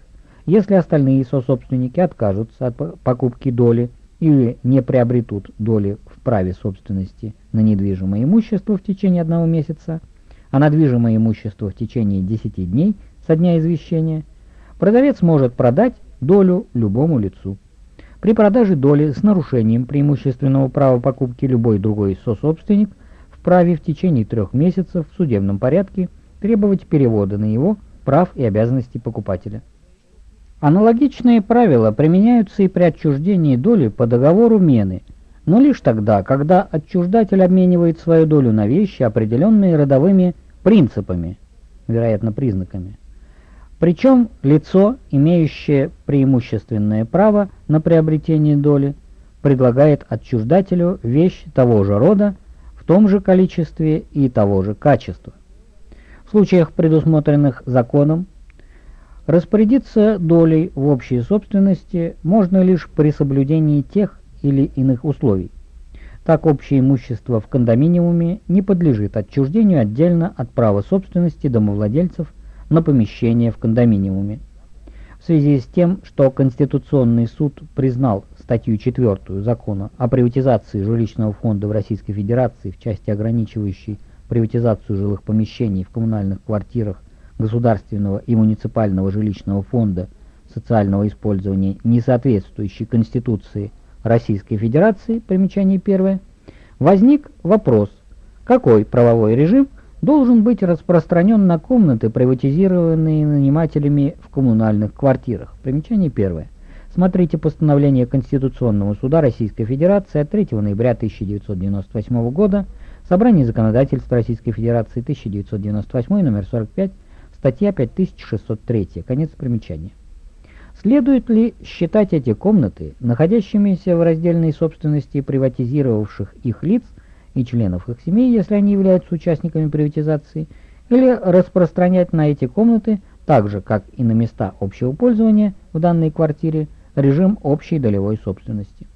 Если остальные сособственники откажутся от покупки доли или не приобретут доли праве собственности на недвижимое имущество в течение одного месяца, а на движимое имущество в течение 10 дней со дня извещения, продавец может продать долю любому лицу. При продаже доли с нарушением преимущественного права покупки любой другой сособственник вправе в течение трех месяцев в судебном порядке требовать перевода на его прав и обязанностей покупателя. Аналогичные правила применяются и при отчуждении доли по договору мены, но лишь тогда, когда отчуждатель обменивает свою долю на вещи, определенные родовыми принципами, вероятно, признаками. Причем лицо, имеющее преимущественное право на приобретение доли, предлагает отчуждателю вещь того же рода, в том же количестве и того же качества. В случаях, предусмотренных законом, распорядиться долей в общей собственности можно лишь при соблюдении тех или иных условий. Так общее имущество в кондоминиуме не подлежит отчуждению отдельно от права собственности домовладельцев на помещение в кондоминиуме. В связи с тем, что Конституционный суд признал статью 4 закона о приватизации жилищного фонда в Российской Федерации в части ограничивающей приватизацию жилых помещений в коммунальных квартирах государственного и муниципального жилищного фонда социального использования, не соответствующей Конституции Российской Федерации, примечание первое, возник вопрос, какой правовой режим – должен быть распространен на комнаты, приватизированные нанимателями в коммунальных квартирах. Примечание первое. Смотрите постановление Конституционного суда Российской Федерации от 3 ноября 1998 года, Собрание законодательства Российской Федерации 1998, номер 45, статья 5603, конец примечания. Следует ли считать эти комнаты, находящимися в раздельной собственности приватизировавших их лиц, и членов их семей, если они являются участниками приватизации, или распространять на эти комнаты, так же как и на места общего пользования в данной квартире, режим общей долевой собственности.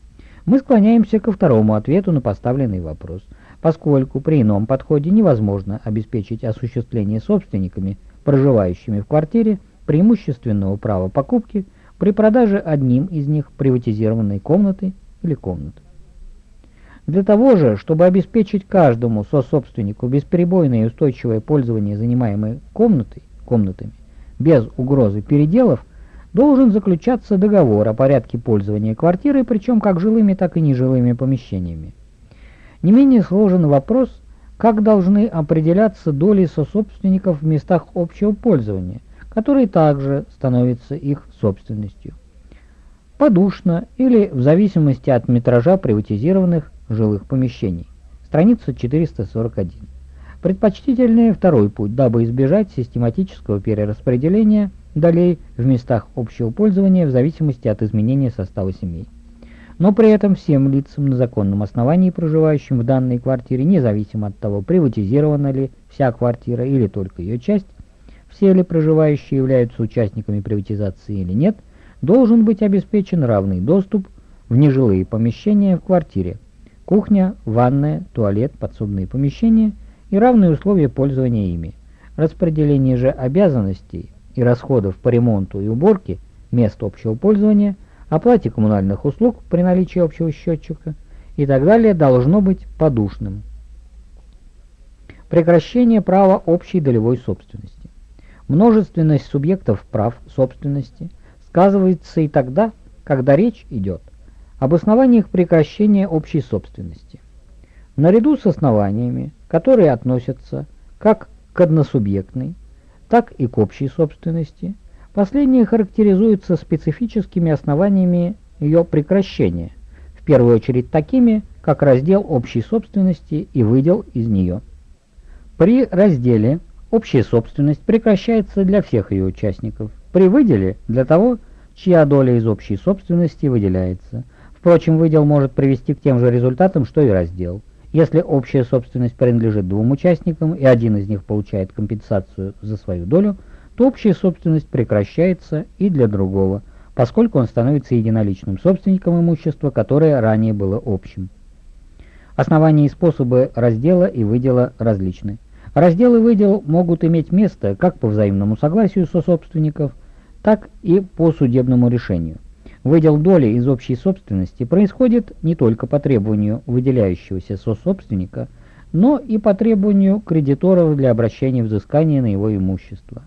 Мы склоняемся ко второму ответу на поставленный вопрос, поскольку при ином подходе невозможно обеспечить осуществление собственниками, проживающими в квартире, преимущественного права покупки при продаже одним из них приватизированной комнаты или комнаты. Для того же, чтобы обеспечить каждому сособственнику бесперебойное и устойчивое пользование занимаемой комнатой, комнатами без угрозы переделов, должен заключаться договор о порядке пользования квартирой, причем как жилыми, так и нежилыми помещениями. Не менее сложен вопрос, как должны определяться доли сособственников в местах общего пользования, которые также становятся их собственностью. Подушно или в зависимости от метража приватизированных жилых помещений. Страница 441. Предпочтительнее второй путь, дабы избежать систематического перераспределения долей в местах общего пользования в зависимости от изменения состава семей. Но при этом всем лицам на законном основании, проживающим в данной квартире, независимо от того, приватизирована ли вся квартира или только ее часть, все ли проживающие являются участниками приватизации или нет, должен быть обеспечен равный доступ в нежилые помещения в квартире, Кухня, ванная, туалет, подсобные помещения и равные условия пользования ими. Распределение же обязанностей и расходов по ремонту и уборке мест общего пользования, оплате коммунальных услуг при наличии общего счетчика и так далее должно быть подушным. Прекращение права общей долевой собственности. Множественность субъектов прав собственности сказывается и тогда, когда речь идет об основаниях прекращения общей собственности. Наряду с основаниями, которые относятся как к односубъектной, так и к общей собственности, последние характеризуются специфическими основаниями ее прекращения, в первую очередь такими, как раздел общей собственности и выдел из нее. При разделе общая собственность прекращается для всех ее участников, при выделе для того, чья доля из общей собственности выделяется – Впрочем, выдел может привести к тем же результатам, что и раздел. Если общая собственность принадлежит двум участникам, и один из них получает компенсацию за свою долю, то общая собственность прекращается и для другого, поскольку он становится единоличным собственником имущества, которое ранее было общим. Основания и способы раздела и выдела различны. Раздел и выдел могут иметь место как по взаимному согласию сособственников, так и по судебному решению. Выдел доли из общей собственности происходит не только по требованию выделяющегося сособственника, но и по требованию кредиторов для обращения взыскания на его имущество.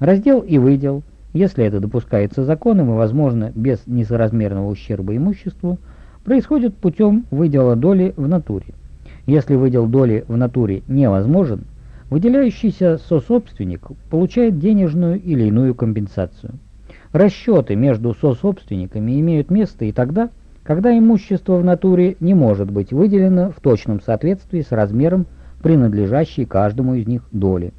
Раздел и выдел, если это допускается законом и возможно без несоразмерного ущерба имуществу, происходит путем выдела доли в натуре. Если выдел доли в натуре невозможен, выделяющийся сособственник получает денежную или иную компенсацию. Расчеты между сособственниками имеют место и тогда, когда имущество в натуре не может быть выделено в точном соответствии с размером принадлежащей каждому из них доли.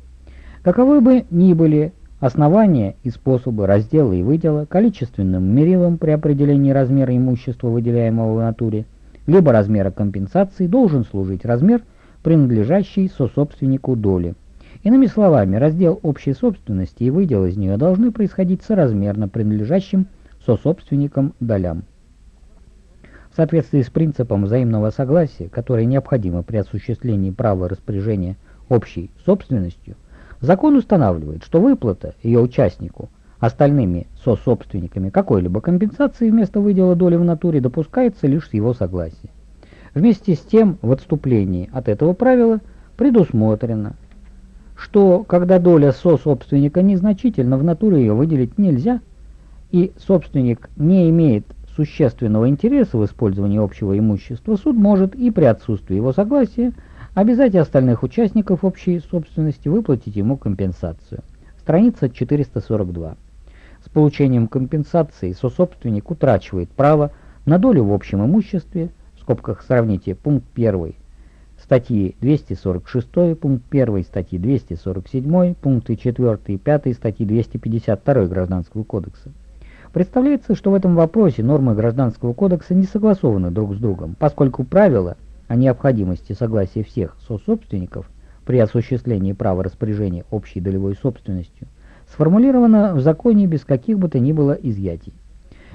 Каковы бы ни были основания и способы раздела и выдела, количественным мерилом при определении размера имущества, выделяемого в натуре, либо размера компенсации, должен служить размер, принадлежащий сособственнику доли. Иными словами, раздел общей собственности и выдел из нее должны происходить соразмерно принадлежащим сособственникам долям. В соответствии с принципом взаимного согласия, который необходимо при осуществлении права распоряжения общей собственностью, закон устанавливает, что выплата ее участнику остальными сособственниками какой-либо компенсации вместо выдела доли в натуре допускается лишь с его согласия. Вместе с тем, в отступлении от этого правила предусмотрено, что когда доля со-собственника незначительна, в натуре ее выделить нельзя, и собственник не имеет существенного интереса в использовании общего имущества, суд может и при отсутствии его согласия обязать остальных участников общей собственности выплатить ему компенсацию. Страница 442. С получением компенсации сособственник утрачивает право на долю в общем имуществе, в скобках сравните пункт 1 статьи 246, пункт 1 статьи 247, пункты 4 и 5 статьи 252 Гражданского кодекса. Представляется, что в этом вопросе нормы Гражданского кодекса не согласованы друг с другом, поскольку правило о необходимости согласия всех сособственников при осуществлении права распоряжения общей долевой собственностью сформулировано в законе без каких бы то ни было изъятий.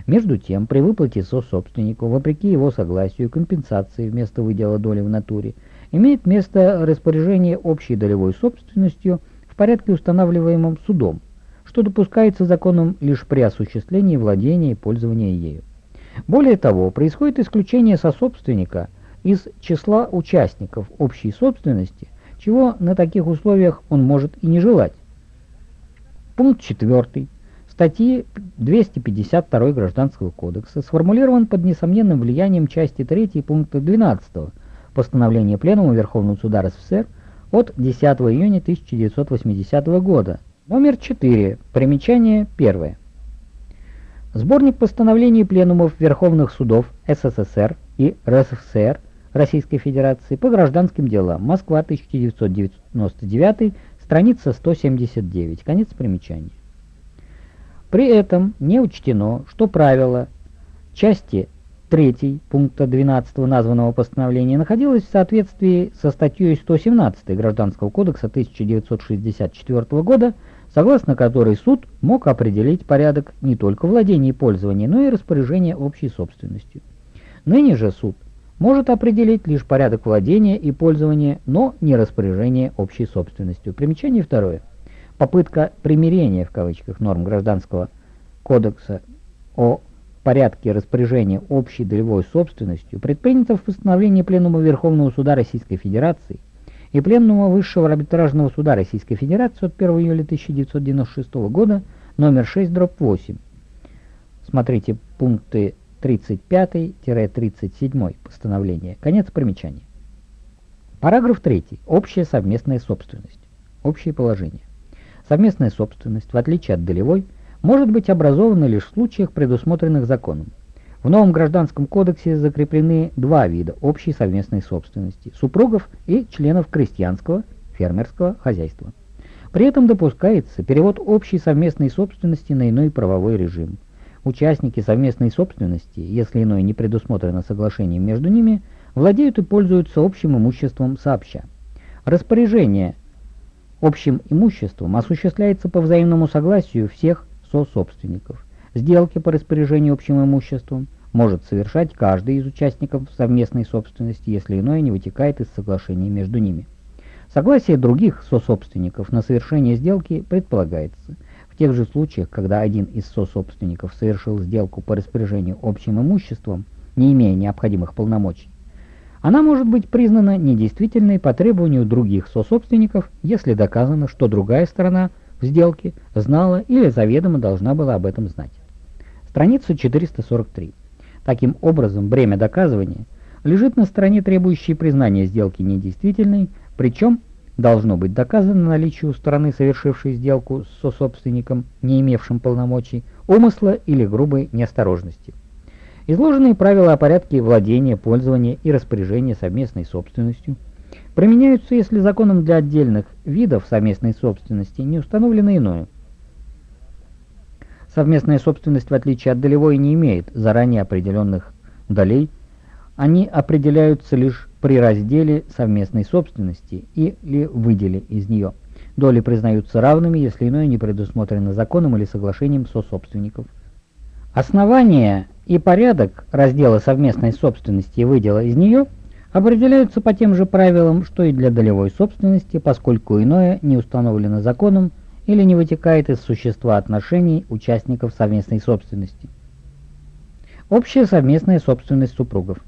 Между тем, при выплате сособственнику, вопреки его согласию, компенсации вместо выдела доли в натуре, имеет место распоряжение общей долевой собственностью в порядке, устанавливаемом судом, что допускается законом лишь при осуществлении владения и пользования ею. Более того, происходит исключение сособственника из числа участников общей собственности, чего на таких условиях он может и не желать. Пункт 4 статьи 252 Гражданского кодекса сформулирован под несомненным влиянием части 3 пункта 12 постановления Пленума Верховного Суда РСФСР от 10 июня 1980 года, номер 4, примечание 1. Сборник постановлений Пленумов Верховных Судов СССР и РСФСР Российской Федерации по гражданским делам. Москва, 1999, страница 179. Конец примечания. При этом не учтено, что правило части 3 пункта 12 названного постановления находилось в соответствии со статьей 117 Гражданского кодекса 1964 года, согласно которой суд мог определить порядок не только владения и пользования, но и распоряжения общей собственностью. Ныне же суд может определить лишь порядок владения и пользования, но не распоряжение общей собственностью. Примечание второе попытка примирения в кавычках норм Гражданского кодекса о порядке распоряжения общей долевой собственностью предпринята в постановлении Пленума Верховного Суда Российской Федерации и Пленума Высшего арбитражного суда Российской Федерации от 1 июля 1996 года номер 6 дробь 8. Смотрите пункты 35-37 постановления. Конец примечания. Параграф 3. Общая совместная собственность. Общие положения. Совместная собственность, в отличие от долевой, может быть образована лишь в случаях, предусмотренных законом. В новом Гражданском кодексе закреплены два вида общей совместной собственности – супругов и членов крестьянского, фермерского хозяйства. При этом допускается перевод общей совместной собственности на иной правовой режим. Участники совместной собственности, если иное не предусмотрено соглашением между ними, владеют и пользуются общим имуществом сообща. Распоряжение Общим имуществом осуществляется по взаимному согласию всех сособственников. Сделки по распоряжению общим имуществом может совершать каждый из участников совместной собственности, если иное не вытекает из соглашения между ними. Согласие других сособственников на совершение сделки предполагается. В тех же случаях, когда один из сособственников совершил сделку по распоряжению общим имуществом, не имея необходимых полномочий, она может быть признана недействительной по требованию других сособственников, если доказано, что другая сторона в сделке знала или заведомо должна была об этом знать. Страница 443. Таким образом, бремя доказывания лежит на стороне, требующей признания сделки недействительной, причем должно быть доказано наличие у стороны, совершившей сделку с сособственником, не имевшим полномочий, умысла или грубой неосторожности. Изложенные правила о порядке владения, пользования и распоряжения совместной собственностью применяются, если законом для отдельных видов совместной собственности не установлено иное. Совместная собственность, в отличие от долевой, не имеет заранее определенных долей, они определяются лишь при разделе совместной собственности или выделе из нее. Доли признаются равными, если иное не предусмотрено законом или соглашением со собственников. Основание и порядок раздела совместной собственности и выдела из нее определяются по тем же правилам, что и для долевой собственности, поскольку иное не установлено законом или не вытекает из существа отношений участников совместной собственности. Общая совместная собственность супругов.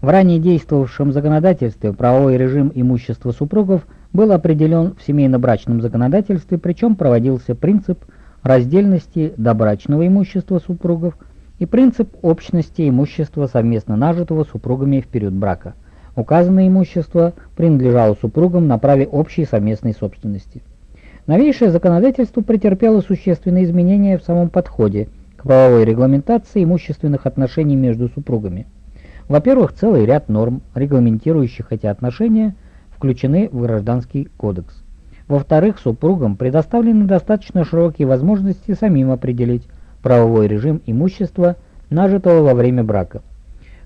В ранее действовавшем законодательстве правовой режим имущества супругов был определен в семейно-брачном законодательстве, причем проводился принцип раздельности добрачного имущества супругов и принцип общности имущества совместно нажитого супругами в период брака. Указанное имущество принадлежало супругам на праве общей совместной собственности. Новейшее законодательство претерпело существенные изменения в самом подходе к правовой регламентации имущественных отношений между супругами. Во-первых, целый ряд норм, регламентирующих эти отношения, включены в Гражданский кодекс. Во-вторых, супругам предоставлены достаточно широкие возможности самим определить правовой режим имущества, нажитого во время брака.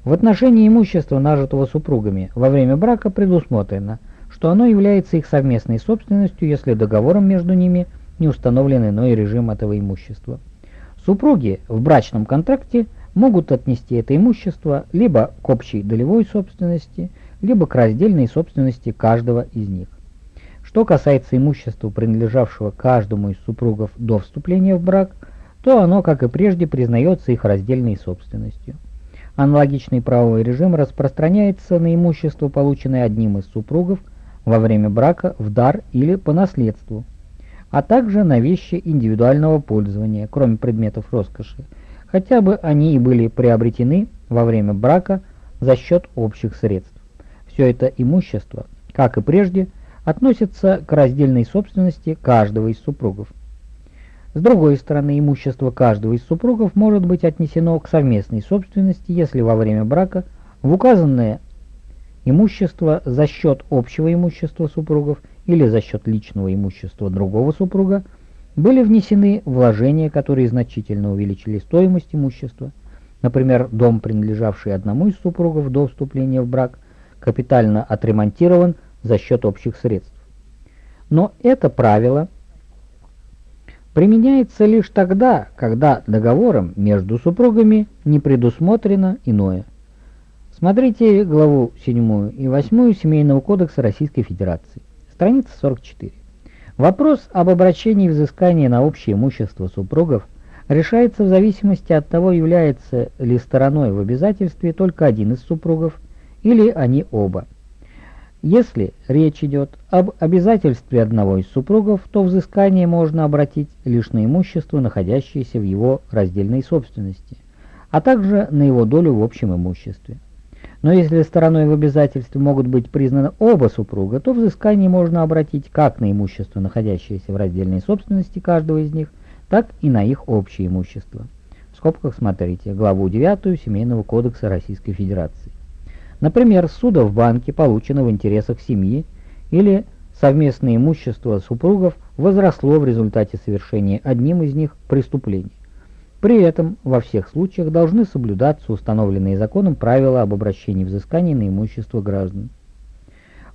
В отношении имущества, нажитого супругами во время брака, предусмотрено, что оно является их совместной собственностью, если договором между ними не установлен иной режим этого имущества. Супруги в брачном контракте – могут отнести это имущество либо к общей долевой собственности, либо к раздельной собственности каждого из них. Что касается имущества, принадлежавшего каждому из супругов до вступления в брак, то оно, как и прежде, признается их раздельной собственностью. Аналогичный правовой режим распространяется на имущество, полученное одним из супругов во время брака в дар или по наследству, а также на вещи индивидуального пользования, кроме предметов роскоши, хотя бы они и были приобретены во время брака за счет общих средств. Все это имущество, как и прежде, относится к раздельной собственности каждого из супругов. С другой стороны, имущество каждого из супругов может быть отнесено к совместной собственности, если во время брака в указанное имущество за счет общего имущества супругов или за счет личного имущества другого супруга – были внесены вложения, которые значительно увеличили стоимость имущества. Например, дом, принадлежавший одному из супругов до вступления в брак, капитально отремонтирован за счет общих средств. Но это правило применяется лишь тогда, когда договором между супругами не предусмотрено иное. Смотрите главу 7 и 8 Семейного кодекса Российской Федерации, страница 44. Вопрос об обращении взыскания на общее имущество супругов решается в зависимости от того, является ли стороной в обязательстве только один из супругов или они оба. Если речь идет об обязательстве одного из супругов, то взыскание можно обратить лишь на имущество, находящееся в его раздельной собственности, а также на его долю в общем имуществе. Но если стороной в обязательстве могут быть признаны оба супруга, то взыскание можно обратить как на имущество, находящееся в раздельной собственности каждого из них, так и на их общее имущество. В скобках смотрите главу 9 Семейного кодекса Российской Федерации. Например, суда в банке получено в интересах семьи или совместное имущество супругов возросло в результате совершения одним из них преступлений. При этом во всех случаях должны соблюдаться установленные законом правила об обращении взысканий на имущество граждан.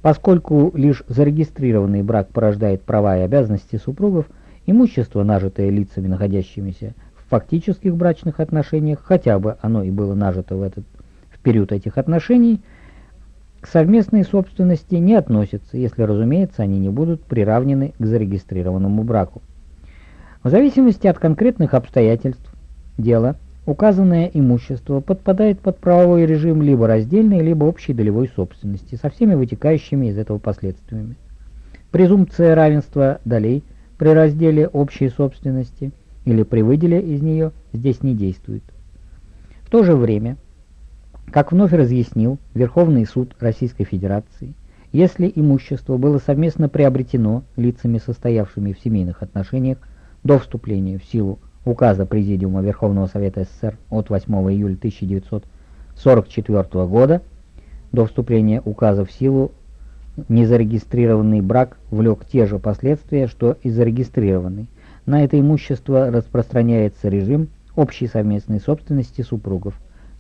Поскольку лишь зарегистрированный брак порождает права и обязанности супругов, имущество, нажитое лицами, находящимися в фактических брачных отношениях, хотя бы оно и было нажито в, этот, период этих отношений, к совместной собственности не относятся, если, разумеется, они не будут приравнены к зарегистрированному браку. В зависимости от конкретных обстоятельств дела указанное имущество подпадает под правовой режим либо раздельной, либо общей долевой собственности, со всеми вытекающими из этого последствиями. Презумпция равенства долей при разделе общей собственности или при выделе из нее здесь не действует. В то же время, как вновь разъяснил Верховный суд Российской Федерации, если имущество было совместно приобретено лицами, состоявшими в семейных отношениях до вступления в силу указа Президиума Верховного Совета СССр от 8 июля 1944 года до вступления указа в силу незарегистрированный брак влек те же последствия, что и зарегистрированный. На это имущество распространяется режим общей совместной собственности супругов.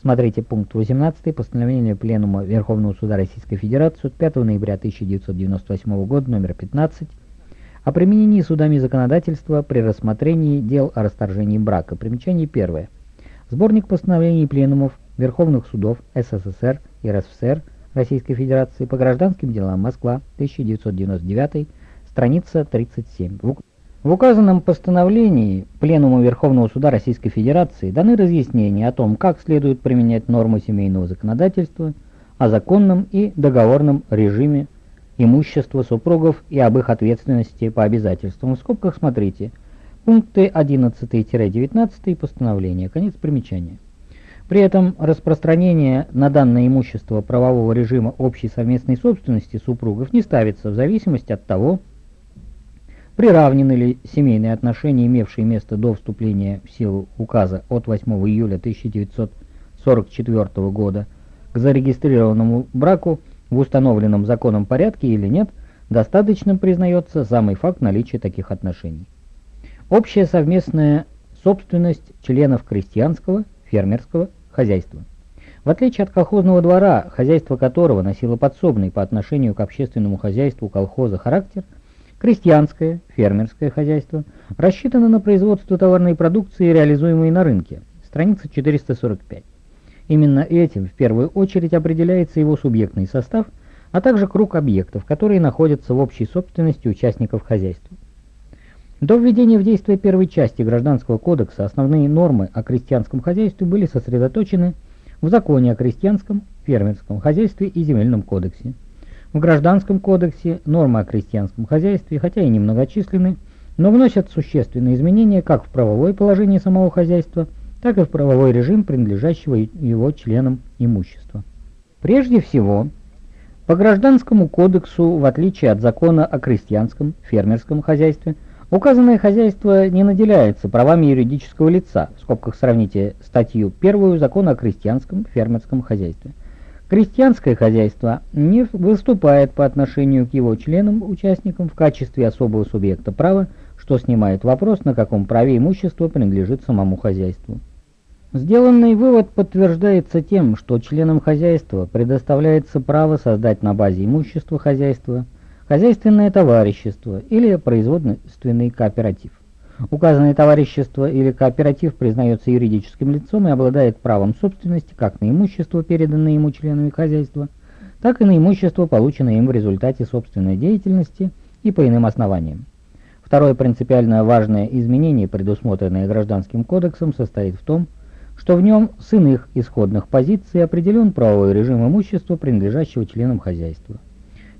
Смотрите пункт 18 постановления Пленума Верховного Суда Российской Федерации от 5 ноября 1998 года номер 15 о применении судами законодательства при рассмотрении дел о расторжении брака. Примечание первое. Сборник постановлений Пленумов Верховных Судов СССР и РСФСР Российской Федерации по гражданским делам Москва 1999, страница 37. В указанном постановлении Пленума Верховного Суда Российской Федерации даны разъяснения о том, как следует применять нормы семейного законодательства, о законном и договорном режиме имущества супругов и об их ответственности по обязательствам. В скобках смотрите пункты 11-19 постановления. Конец примечания. При этом распространение на данное имущество правового режима общей совместной собственности супругов не ставится в зависимости от того, Приравнены ли семейные отношения, имевшие место до вступления в силу указа от 8 июля 1944 года к зарегистрированному браку в установленном законом порядке или нет, достаточно признается самый факт наличия таких отношений. Общая совместная собственность членов крестьянского, фермерского хозяйства. В отличие от колхозного двора, хозяйство которого носило подсобный по отношению к общественному хозяйству колхоза характер – Крестьянское, фермерское хозяйство рассчитано на производство товарной продукции, реализуемой на рынке. Страница 445. Именно этим в первую очередь определяется его субъектный состав, а также круг объектов, которые находятся в общей собственности участников хозяйства. До введения в действие первой части Гражданского кодекса основные нормы о крестьянском хозяйстве были сосредоточены в законе о крестьянском, фермерском хозяйстве и земельном кодексе. В Гражданском кодексе нормы о крестьянском хозяйстве, хотя и немногочисленны, но вносят существенные изменения как в правовое положение самого хозяйства, так и в правовой режим принадлежащего его членам имущества. Прежде всего, по Гражданскому кодексу, в отличие от закона о крестьянском, фермерском хозяйстве, указанное хозяйство не наделяется правами юридического лица, в скобках сравните статью 1 закона о крестьянском, фермерском хозяйстве – Крестьянское хозяйство не выступает по отношению к его членам-участникам в качестве особого субъекта права, что снимает вопрос, на каком праве имущество принадлежит самому хозяйству. Сделанный вывод подтверждается тем, что членам хозяйства предоставляется право создать на базе имущества хозяйства хозяйственное товарищество или производственный кооператив. Указанное товарищество или кооператив признается юридическим лицом и обладает правом собственности как на имущество, переданное ему членами хозяйства, так и на имущество, полученное им в результате собственной деятельности и по иным основаниям. Второе принципиально важное изменение, предусмотренное Гражданским кодексом, состоит в том, что в нем с иных исходных позиций определен правовой режим имущества, принадлежащего членам хозяйства.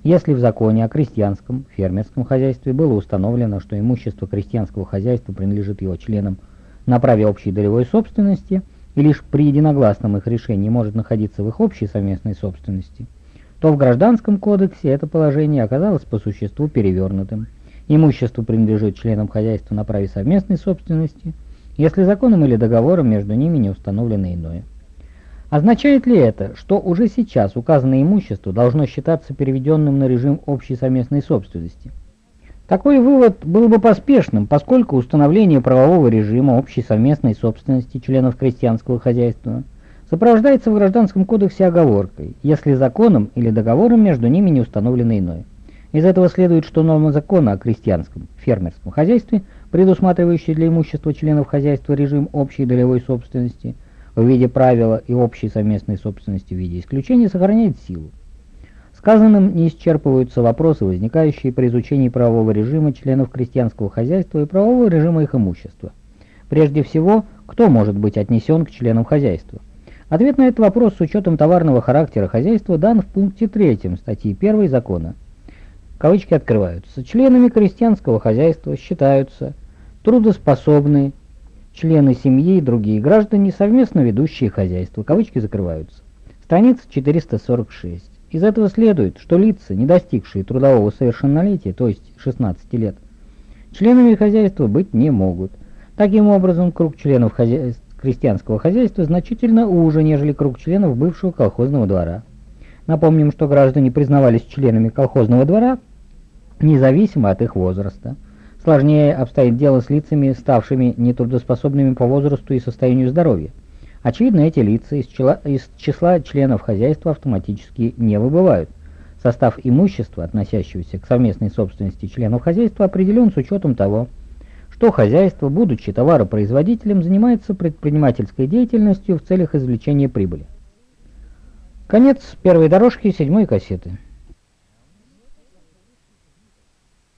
Если в законе о крестьянском фермерском хозяйстве было установлено, что имущество крестьянского хозяйства принадлежит его членам на праве общей долевой собственности и лишь при единогласном их решении может находиться в их общей совместной собственности, то в Гражданском кодексе это положение оказалось по существу перевернутым. Имущество принадлежит членам хозяйства на праве совместной собственности, если законом или договором между ними не установлено иное. Означает ли это, что уже сейчас указанное имущество должно считаться переведенным на режим общей совместной собственности? Такой вывод был бы поспешным, поскольку установление правового режима общей совместной собственности членов крестьянского хозяйства сопровождается в Гражданском кодексе оговоркой, если законом или договором между ними не установлено иное. Из этого следует, что норма закона о крестьянском фермерском хозяйстве, предусматривающая для имущества членов хозяйства режим общей долевой собственности – в виде правила и общей совместной собственности в виде исключения сохраняет силу. Сказанным не исчерпываются вопросы, возникающие при изучении правового режима членов крестьянского хозяйства и правового режима их имущества. Прежде всего, кто может быть отнесен к членам хозяйства? Ответ на этот вопрос с учетом товарного характера хозяйства дан в пункте 3 статьи 1 закона. Кавычки открываются. Членами крестьянского хозяйства считаются трудоспособные, члены семьи и другие граждане, совместно ведущие хозяйство. Кавычки закрываются. Страница 446. Из этого следует, что лица, не достигшие трудового совершеннолетия, то есть 16 лет, членами хозяйства быть не могут. Таким образом, круг членов хозя... крестьянского хозяйства значительно уже, нежели круг членов бывшего колхозного двора. Напомним, что граждане признавались членами колхозного двора независимо от их возраста. Сложнее обстоит дело с лицами, ставшими нетрудоспособными по возрасту и состоянию здоровья. Очевидно, эти лица из числа, из числа членов хозяйства автоматически не выбывают. Состав имущества, относящегося к совместной собственности членов хозяйства, определен с учетом того, что хозяйство, будучи товаропроизводителем, занимается предпринимательской деятельностью в целях извлечения прибыли. Конец первой дорожки седьмой кассеты.